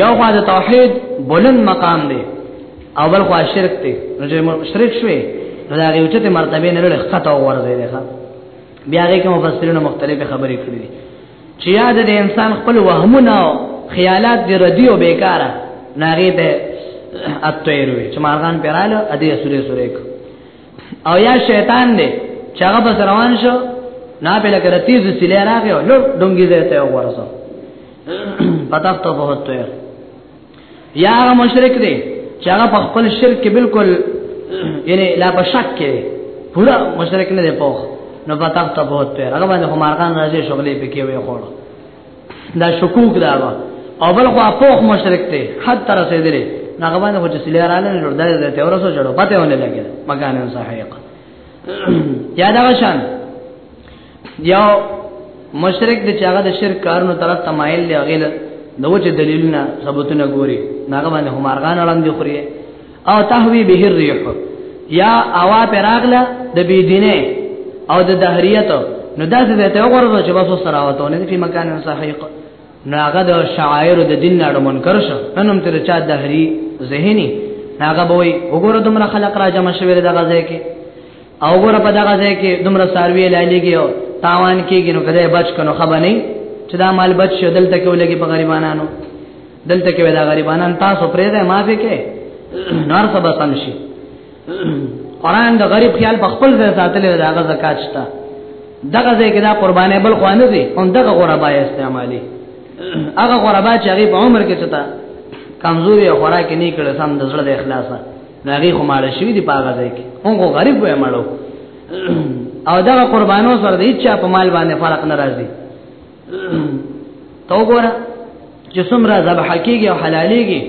یو خوا د توحید بلند مقام دی او بل خوا شرک دی نو چې مشرک شوی نو دا هغه اوچته مرتبه نه لري خطا ورځي دی بیا هغه کوم مفسرینو مختلفه خبرې کړې دي چې یاد د انسان خپل وهمونه او خیالات دی ردی او بیکاره ناغه ته اتویروي چې مارغان پراله ادي سورې سورې کو او یا شیطان دی چې هغه بس روان شو نه په لکه رتی ز سلی راغی او لور دونګي زه ته ورسو پتا ته په هوته یا هغه مشرک دی چې هغه په خپل شرک کې بالکل یعنی لا په شک کې پورا مشرک نه دی پوخ نو پتا ته په هوته هغه باندې همارغان راځي شغلې پکې وي خوړو دا شکوک دا وا او بل خو اپوخ مشرک ته حد تر رسیدلې هغه باندې خو چې سلیه رااله نه وردا دې ته ورسو جوړو پته ونه لګي مکان صحیح یا دا شان یو مشرک د چاغه د شرک کارونو طرف تمایل دی غیله نو چې دلیلونه ثبوتونه ګوري هغه باندې همارغان وړاندې خوري او تهوی به الريح یا اوا پراغله د بی دینه او د دهریت نو دا څه ته وګورځو چې باسو سره وته نه په مکان صحیح نو هغه د شعائر د دین نه منکر شو ننم تر چا دهری ذهنی هغه به وي وګوره دومره خلق را جمع شوی د غزه کې او وګوره په دغه ځای کې دومره ساروی لایلېږي او تاوان کېږي نو کله بچ کنو خبر نه چې دا مال بچ شدل تکولېږي په غریبانو دلته کې دا غریبانان تاسو پرې ده معافي کې نار سبا سم شي قران د غریب خیال په خپل ځای ساتل دی هغه زکات شته دغه ځای کې دا قربانې بل خوانه دي اون دغه غربا استعمالي هغه غربا چې هغه په عمر کې چتا کمزوري او خوراک نه کړي سم د زړه د اخلاصه هغه خو مال شوی دی پاغه ځای کې هغه غریب وای مړو او دا قربانو سره د هیڅ په مال باندې فرق ناراضي تو ګوره چې څومره ذبح کیږي او حلاليږي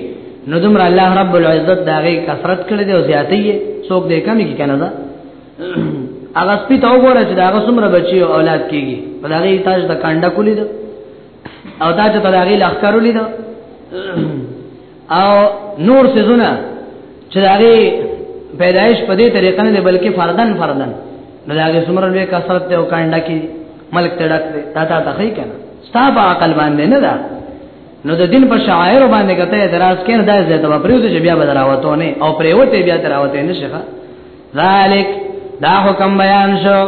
نو دمر الله رب العزت داغه کثرت کړی دی او زیاتې یې څوک دې کمی کی کنه دا هغه سپی تو ګوره چې داغه څومره بچي او اولاد کیږي په داغه تاج د کانډه کولی دا او دا چې داغه لخرولې دا او نور سيزونه چې دغه پیدایش په دې طریقه نه بلکې فردن فردن نو داګه سمره لوی کثرت ته وکاند کی ملک ته ډک تا تا ته خی کنه ستا په عقل باندې نه ده نو د دین په شاعر باندې کته اعتراض کین دا زه ته پریوته چې بیا بدراوته نه او پریوته بیا دراوته نه شيخه ذالک دا حکم بیان شو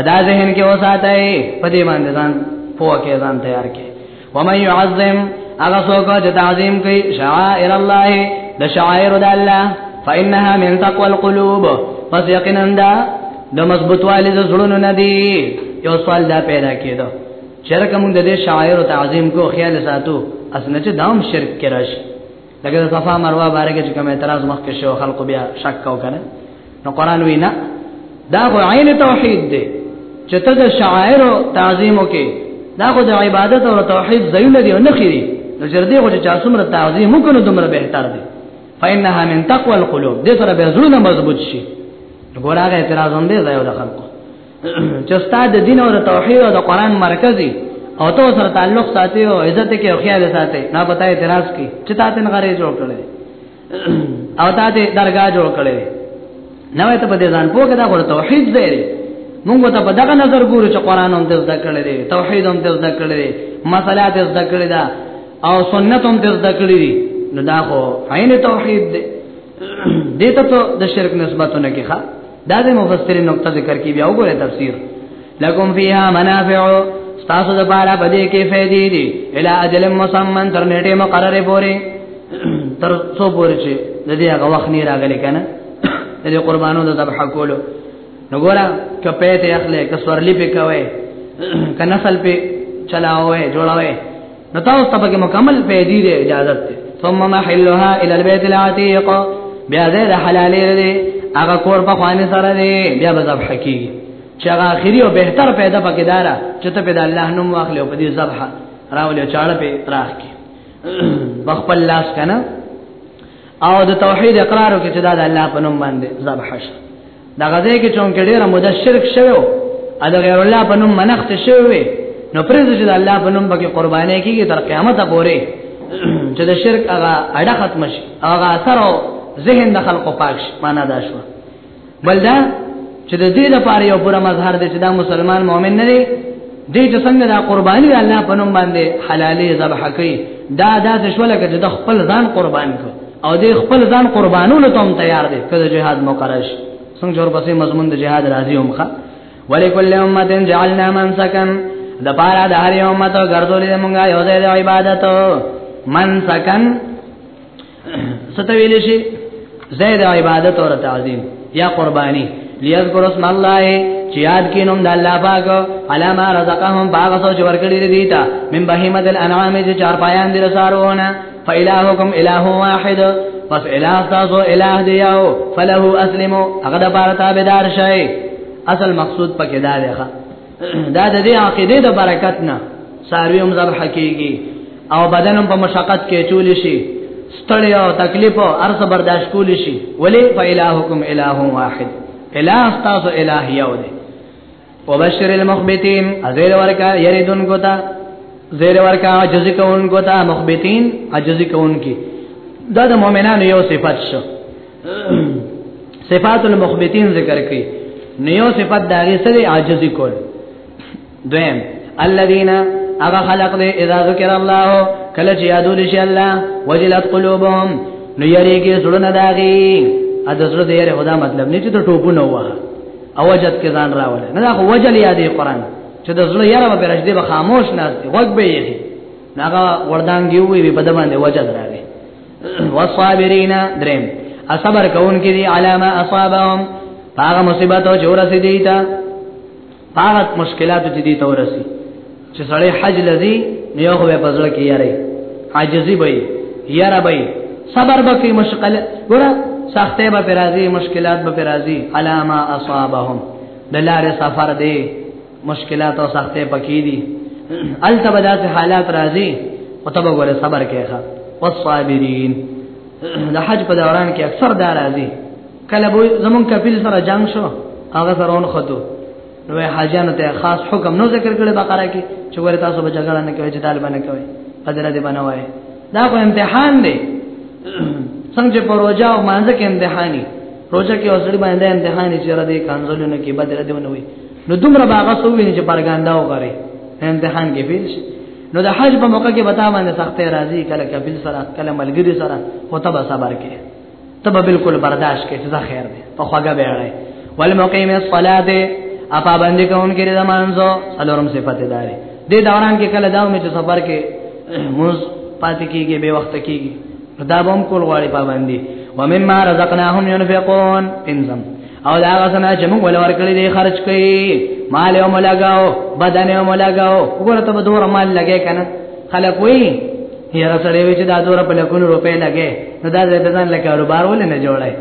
ادا ذهن کې وساتای په دې باندې ځان پوکه ځان تیار کې ومن يعظم هغه څوک چې تعظیم کوي شعائر الله د شعائر د الله فإنها من تقوى القلوب پس یقینا دا د مضبوطوالي د زړونو نه دی یو سوال دا پیدا کېدو چرکه موږ د دې شعائر تعظیم کو خیال ساتو اسنه چې دام شرک کې راشي لکه د صفا مروه باره کې چې کوم اعتراض مخ کې شو خلق بیا شک کو کنه نو قران وینا دا خو عین توحید دی چې ته د شاعر تعظیم وکې دا خو د عبادت او توحید زیل دی نه خېری نو چې دې خو چې څومره تعظیم وکړو دومره بهتر دی فإنها من تقوى القلوب دې سره به زړه مضبوط شي ګورغه اعتراض هم دی زایو د خلکو چې استاد د دین او د توحید او د قران مرکزي او تو سره تعلق ساتي او عزت کې او خیال ساتي نه پتا اعتراض کی چې تاسو نه غره جوړ کړي او تاسو درگاه جوړ کړي نو ته په دې ځان پوهه دا غره توحید دی موږ ته په دغه نظر ګورو چې قران هم دز دکړي دي توحید هم دز دکړي دي مسله دز دکړي دا او سنت هم دز دکړي دي نو دا خو عین توحید دی دته ته د شرک نسبتونه کیخه دا د مفسرین نقطه ذکر کی بیا وګوره تفسیر لکم فیها منافع تاسو د بارا بده کې فائدې دي الی اجل مسمن تر نیټه مقرره پورې تر څو پورې چې د دې هغه وخت نه راغلی کنه د دې قربانو د ذبح کولو نو ګورا کپې ته اخلي کسورلی په کوي کنسل په چلاوي جوړاوي نو تاسو ته پکې مکمل پیدې دی اجازه ده ثم محلها الى البيت العتيق بیا دې حلالې دې هغه کور په خوانې سره دې بیا به ذبح کیږي چې هغه اخري او بهتر پیدا پکې دارا چې ته پیدا الله نوم واخلې او په دې ذبح راولې چاړه په تراخ کې بخپل لاس کنه او د توحید اقرار کې چې دا د الله په نوم باندې ذبح شي دا غځې کې چون کې ډېر مده شرک شوی او دا غیر الله په نوم منښت شوی نو پرې چې د الله په نوم باندې قرباني کیږي تر قیامت پورې چې د شرک هغه اړه ختم شي هغه اثر او ذهن د خلقو پاک شي معنا دا شو بلدا چې د دې لپاره یو پوره مظهر دی چې دا مسلمان مؤمن نه دی دې چې څنګه دا قرباني الله په نوم باندې حلالې ذبح کوي دا دا شوله چې د خپل ځان قربان کړي او دې خپل ځان قربانولو ته هم تیار دي کله جهاد مقرش څنګه جوړ پسې مضمون د جهاد راځي همخه ولکل امه جعلنا منسکن د پاره د هر یو امه ته ګرځولې مونږه یو ځای د عبادت منسکن ستویل شي زید عبادت او تعظیم یا قربانی لیذکر اسم الله چې یاد کینوم د الله پاک علامه رزقهم باغ سوچ ورکړي دي تا من بهیمه الانعام چې چار پایان دي رسارونه فإلهكم إله واحد پس إله تاسو إله دیو فله اسلمو هغه د بار تابعدار شئ اصل مقصود پکې دا دی دا د دې عقیده د برکت نه ساروی هم ذبح کیږي او بدن هم په مشقت کې چول شي ستړی او تکلیف او ارث برداشت کول شي ولی فإلهكم إله واحد إله تاسو إله یو دی وبشر المخبتين ازير ورکا يريدون کوتا زير ورکا عجزي کون کوتا مخبتين عجزي کون کی دا د مؤمنانو یو صفت شو صفات المخبتين ذکر کړي نو یو صفت دا غي سره عاجزي کول دویم الذين اغا خلق دې اذا ذکر الله کله چې یادول شي الله وجلت قلوبهم نو یریږي زړه نه داغي اته زړه دې یره خدا مطلب نه چې ته ټوپونه وه او وجد کې ځان راول نه دا وجل یادې قران چې د زړه یاره به راځي به خاموش ناس دی وګ به یې ناغه وردان دی وی به بده باندې وجل راغی والصابرین دریم اصبر کون کې دی علامه اصابهم هغه مصیبت او جوړه سي دیتا هغه مشکلات چې دیتا ورسي چې سړی حج لذي نو یو به پزړه کې یاري عاجزي به یاره به صبر به کې مشکل ګور سخته به پرازي مشکلات به پرازي علامه اصابهم دلار سفر دی مشکلات او سخته پکې دي الته به داسې حالات راځي او تبه ګوره صبر کې ښه والصابرین د حج په دوران کې اکثر دا راځي کله به زمون کپیل سره جنگ شو هغه سره اون خدو نو حاجانو ته خاص حکم نو ذکر کړي بقره کې چې ور تاسو به جګړه نه کوي جدال باندې کوي قدر دې بنوي دا خو امتحان دی څنګه چې پروژه او مانځ کې امتحاني روزه کې اوسړي باندې امتحان چې را دي کانزلونه کې بدر دې ونوي نو دومره باغه سوویني چې پرګاندا وکړي امتحان کې پیل شي نو د حج په موقع کې بتا باندې سختې راځي کله کبل سره کله ملګری سره او تب صبر کې تبه بالکل برداشت کې څه خیر دی په خوګه به اړای والمقیم الصلاه اپا باندې کوم کې د مانزو څلورم صفات داري د دوران کې کله داو مې چې سفر کې موز پاتې کیږي به وخت کیږي دا به هم کول غواړي پابندي ومما رزقناهم ينفقون انزم او دا غسنا چې موږ ولور کړی دی خرج کړي مال یو ملګاو بدن یو ملګاو وګوره ته دور مال لګې کنه خلک وی یاره سره وی چې دا دور په لکونو روپې لګې نو دا دې ځان لکه کاروبار ولې نه جوړای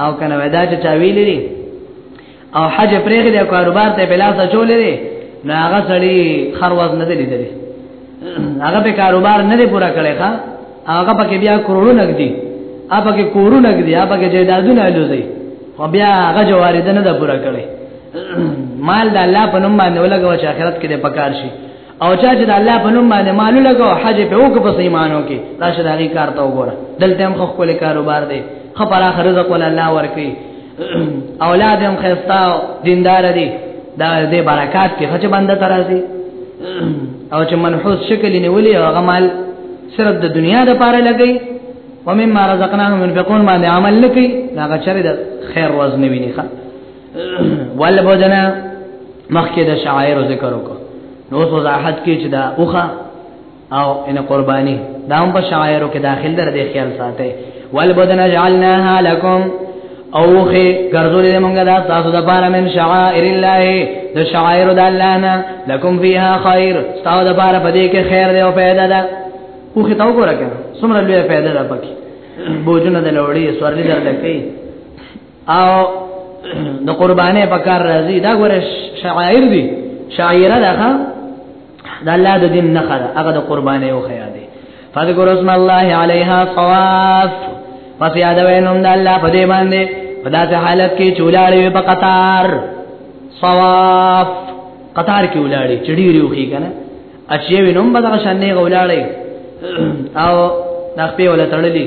او کنه ودا چې چا ویلې او حج پرېږ دې کاروبار ته بلا سچولې دې نو هغه سړی خرواز نه دی لیدلی هغه به کاروبار نه دی پورا کړی ښا هغه پکې بیا کورونه نګدي هغه پکې کورونه نګدي هغه پکې جیدادونه الوزي خو بیا هغه جواری ده نه ده پورا کړي مال د الله په نوم باندې ولګو چې آخرت کې دې پکار شي او چا چې د الله په نوم باندې مال لګو حج په وکړ په ایمانو کې راشه دغه کار ته وګوره دلته هم خو خپل کاروبار دی خپل اخر رزق ول الله ورکي اولاد هم خستا دیندار دي دا دې برکات کې خچ بنده ترازي او چې منحوس شکل نیولې او غمال صرف د دنیا د پاره لګي ومما رزقناهم ينفقون باندې عمل لکي دا غچر د خیر وزن ویني ښه ول بوجنا مخکې د شاعر ذکر وکړو نو وضاحت کې چې دا اوخه او ان قربانی دا هم په شاعرو کې داخل در دې خیال ساته والبدن جعلناها لكم اوخه ګرځولې مونږ دا تاسو د پاره من شعائر الله د شعائر د الله نه لكم فيها خير تاسو د پاره پدې کې خیر دی او پیدا ده اوخه تاو ګورکه څومره لوی پیدا ده پکې بوجونه د لوړی سورلي در لکې او د قربانې په کار راځي دا ګوره شعائر دي شعائره ده دا الله د دین نه خره هغه د قربانې او خیا دي فذكر اسم الله عليها صواف پس یاد وینم د الله په دې باندې په داسې حالت کې چولاړې په قطار صواف قطار کې ولاړې چډيري وخی کنه اچي وینم بدغه شنه غولاړې او د خپل ولا تړلې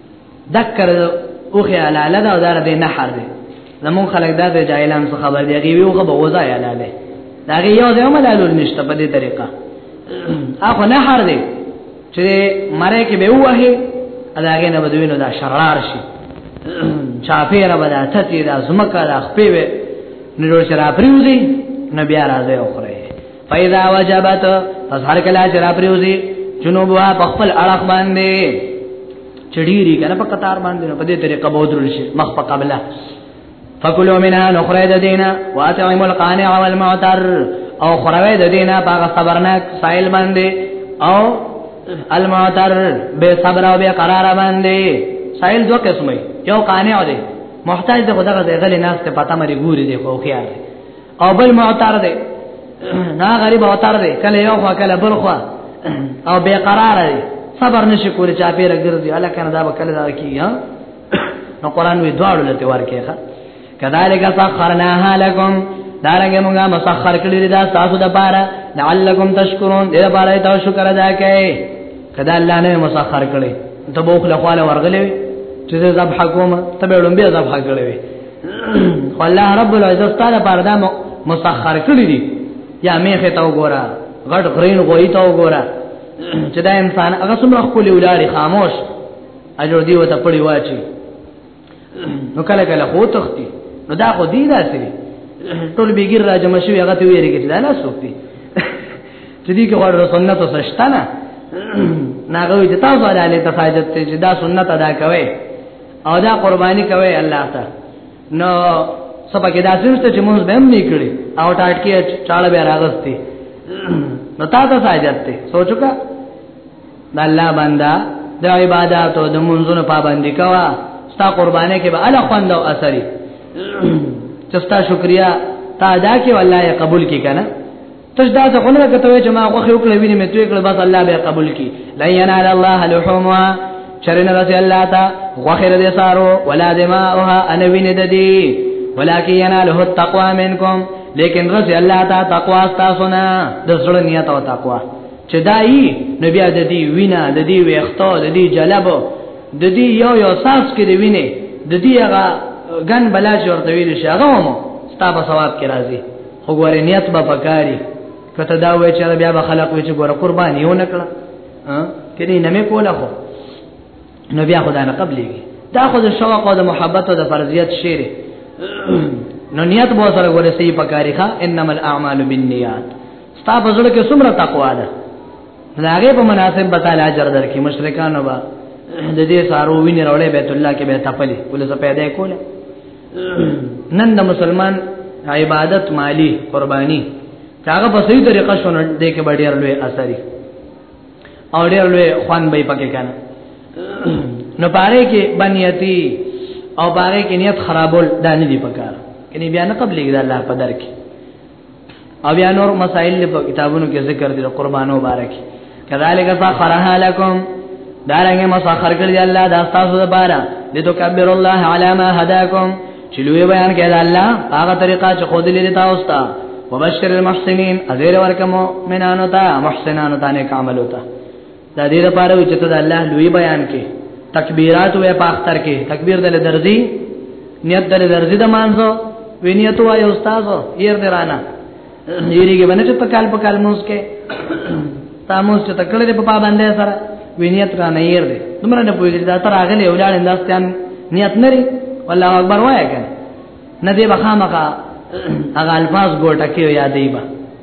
ذکر او خیالاله دا دار به نه حر دی زمون خلک دا به جاهلان څه خبر دی غي ویو خبر وځه یالاله دا غي یو ځای ملالول نشته په دې طریقه اخو نه حر دی چې مړې کې به وه دا غي نه بدوینو دا شرار شي چاپیره به دا تتی دا زمکه دا خپې وې نو چې را پریوزي نو بیا راځي او خره پیدا وجبت پس هر کله چې را پریوزي جنوب وا په خپل اړه باندې چډيري کنه په قطار باندې په دې طریقه بودرل شي مخ په قبله فکلوا منها نخرج دینا واتعموا القانع والمعتر او خروي د دینا باغ صبرناک سائل باندې او المعتر بے صبر او بے قرار باندې سائل دو قسمه یو قانع دی محتاج د خدغه ځای غلې ناس ته پتا مری ګوري دی خو خیال دی او بل معتار دی نا غریب معتار دی کله یو خوا کله بل خوا او بے قرار دی صبر نشي کولی چا پیره ګرځي الله کنه دا به کله دا کیږي نو قران وی دواړو لته ورکه ښه کذالک سخرناها لكم دارنګ موږ مسخر کړی دا تاسو د پاره لعلکم تشکرون دې لپاره ته شکر ادا کړئ کدا الله نه مسخر کړی ته بوخ له خواله ورغلې چې زب حکومت ته به لومبه زب حکړې خو الله رب العزت تعالی پر دا مسخر کړی دی یا میخه تا وګوره غټ غرین غوی تا وګوره چې دا انسان هغه څومره خپل ولاري خاموش اجر دی وته پړی واچي نو کله کله خو تختی نو دا خو دی داسې ټول بګیر را جمع شوی هغه ته ویری کړي دا نه سوکتی چې دې کې غوړو سنت او سشتنه ناغوی چې تاسو علی تفاجت ته چې دا سنت ادا کوي او دا قرباني کوي الله ته نو سبا کې دا څه چې موږ به هم نکړي او ټاټکی چاړه به راغستي نو تا ته ساجت ته سوچو کا د الله بندا د عبادت او د منځونو پابندي کوا ستا قربانه کې به الله خوند او اثرې چستا شکریا تا ادا کې والله قبول کې کنه تش دا څه خونه کته وې چې ما غوخه وکړه ویني مې توې کړ بس الله به قبول کړي لا ينال الله لحومها چرنه رسي الله تا غوخه دې سارو ولا دماؤها ان ویني د دې ولکه يناله التقوا منکم لیکن رسي الله تا تقوا تاسو نه د زړه نیت او تقوا چې دای نبی د دې وینا د دې وختو د دې جلبو د دې یو یو ساس کې دی ویني د دې هغه ګن بلا چې ورته ویل شي هغه مو ستا په ثواب کې راځي خو ګورې نیت به پکاري کته دا وای چې بیا به خلق وای چې ګوره قرباني یو نکړه کله نه مې کوله خو نو بیا خدای نه قبلېږي دا خو د شوق او د محبت او د فرضیت شعر نو نیت به سره ګوره صحیح پکاري ښا انما الاعمال بالنیات ستا په زړه کې څومره تقوا ده هغه په مناسب بتاله اجر درکې مشرکانو با د دې سارو ویني راولې بیت الله کې به تپلې ولې څه پیدا کوله نن د مسلمان عبادت مالی قربانی هغه په صحیح طریقه شونه دې کې ډېر لوی اثر او ډېر لوی خوان به پکې کنه نو پاره کې بنیتی او پاره کې نیت خرابول دانه دی پکار کني بیا نه قبلې د الله په در کې او بیا نور مسائل په کتابونو کې ذکر دي قربانو مبارک کذالک سخرها لكم دارنګه مسخر کړی الله دا تاسو لپاره لتکبر الله علی ما هداکم چې لوی بیان کړه الله هغه طریقه چې خود لري تاسو ته وبشر المحسنین اذیر ورکمو منانو ته محسنانو ته نیک عملو ته دا دې لپاره چې ته د الله لوی بیان کې تکبیرات وې په اختر کې تکبیر دل درځي نیت دل درځي د مانځو وینیت وای استاد ير درانه یریږي باندې چې په کال په کال موس کې تاسو چې تکړه په پابندې سره وینیت را نه ير دې تمره نه پوهیږي دا تر هغه له ولاړ انداستان نیت نری والله اکبر وای کنه نه دې بخامخه هغه الفاظ ګوټه کې یادې با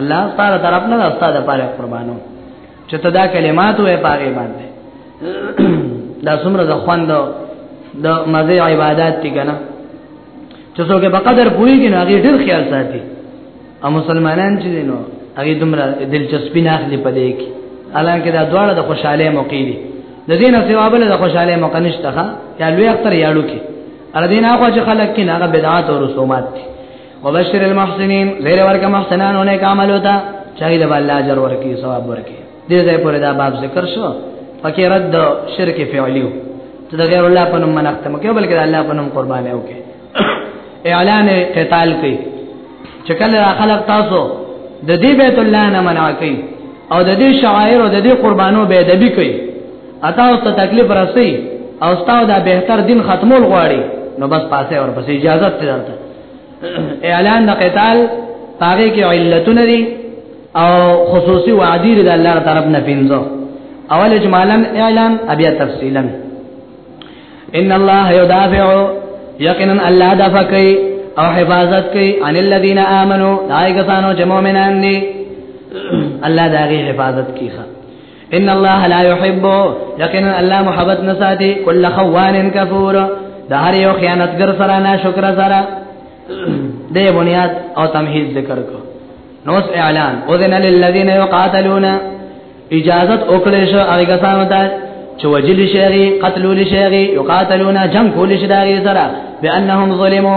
الله تعالی طرف نه استاد لپاره قربانو چې تدا کلمات وې پاره باندې دا څومره د خوند د مزه عبادت دي کنه چې څوک په قدر پوي کې نه هغه ډېر خیال ساتي او مسلمانان چې نو هغه دومره دلچسپي نه اخلي په دې کې الانکه دا دواړه د خوشاله موقع دي د دې نه سیوا بل د خوشاله موقع نشته ها یا لوی اختر یالو کې ار دین هغه چې خلک کې نه بدعات او رسومات دي وبشر المحسنین زیر ورک محسنان و نیک عمل ہوتا چاہی لبا اللہ جر ورکی ثواب ورکی دې ځای پورې دا باب ذکر شو پکې رد شرک فعلیو چې د غیر الله په نوم منښت مکه بلکې د الله په نوم قرباني وکي اعلان قتال کوي چې کله خلک تاسو د دې بیت الله نه منع کوي او د دې شعائر او د دې قربانو به ادبي کوي اتا او ته تکلیف راسي او ستاسو دا بهتر دین ختمول غواړي نو بس پاسه اور پس اجازه ته درته اعلان د قتال پاره کې علتونه دي او خصوصي وعدي د الله طرف نه پینځو اول اجمالا اعلان ابیا تفصیلا ان الله يدافع یقینا الله دفع کوي او حفاظت کوي عن الذين امنوا دای کسانو چې مؤمنان دي الله دغه حفاظت کوي ان الله لا يحب لكن الله محبت نساتي كل خوان كفور ده هر یو خیانتګر سره نه شکر سره دې بنیاد او تمهید ذکر کو نوس اعلان اذن للذین یقاتلون اجازه وکړې شو هغه کسانو ته چې وجل شي قتلول شي یقاتلون جنگ کول شي دا غي سره بانهم ظلمو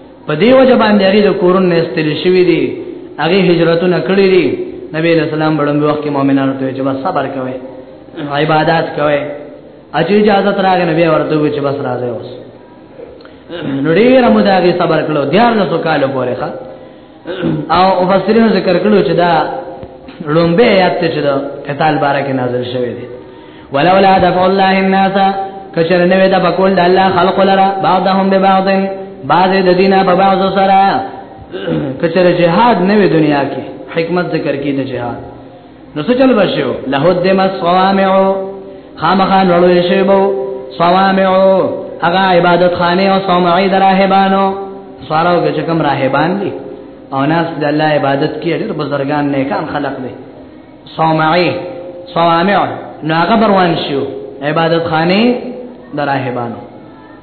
په دې وجه باندې هغه د کورن نه استل شوی دی هغه هجرتونه کړی دی نبی له سلام بلم وخت کې مؤمنانو ته چې بس صبر کوي عبادت کوي اجي اجازه تراغه نبی ورته وی چې بس راځي اوس نو ډیر مو داږي صبر کړو دیار نه سو کال پورې ښا او مفسرین ذکر کړو چې دا لومبه آیات چې دا قتال بارکه نازل شوی دی ولولا دفع الله الناس کشر نه ودا بقول د الله خلق لرا بعضهم ببعض بعض د دینه په بعض سره کشر جهاد نه وی دنیا کې حکمت ذکر کې د جهاد نو څه چل بشو له دې ما صوامع خامخا نړول شي بو صوامع هغه عبادت خانه او صومعي دراهبانو سوالو کې کوم راهبان دي او ناس د الله عبادت کې ډېر بزرګان نه کان خلق دي صومعي صوامع نو هغه بروان شو عبادت خانه دراهبانو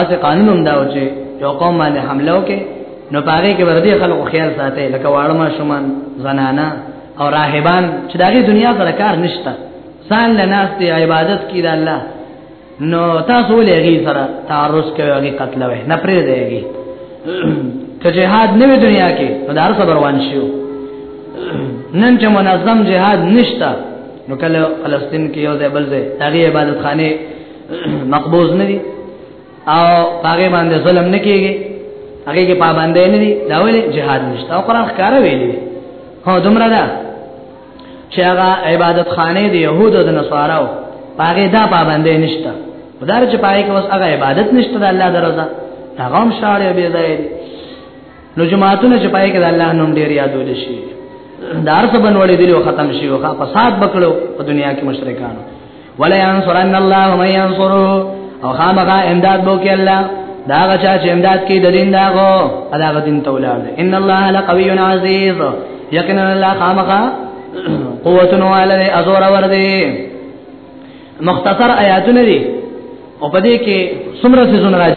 اسه قانون هم دا و چې یو قوم باندې حمله وکړي نو پاره کې وردی خلکو خیال ساتي لکه واړه ماشومان زنانا او راهبان چې دغه دنیا سره کار نشته ځان له ناس دی عبادت کی د الله نو تاسو ولې غي سره تعرض کوي هغه قتل وي نه پرې دیږي ته جهاد نوې دنیا کې نو دار صبر وان شو نن چې منظم جهاد نشته نو کله فلسطین کې یو ځای بل ځای هغه عبادت خانه مقبوض نه دي او هغه باندې ظلم نه کیږي هغه کې پابند نه دي دا ولې جهاد نشته او قران ښکار ویلي هو دومره ده چې هغه عبادت خانه دی يهود او نصاراو هغه دا پابند نشته خدای چې پای کې اوس هغه عبادت نشته د الله درزا هغه هم شاړې به ځای نو جماعتونه چې پای کې د الله نوم ډیر یادول شي دار سبن وړي دی او ختم شي او فساد بکړو په دنیا کې مشرکان ولا ينصرن الله من ينصره او خامغه امداد بو کې الله دا غچا چې امداد کې د دین داغو ادا غ دین تولار دی ان الله لقوی عزیز یقینا الله خامغه قوت نو علی ازور ور دی مختصر آیاتونه دي او په دې کې څومره څه زونه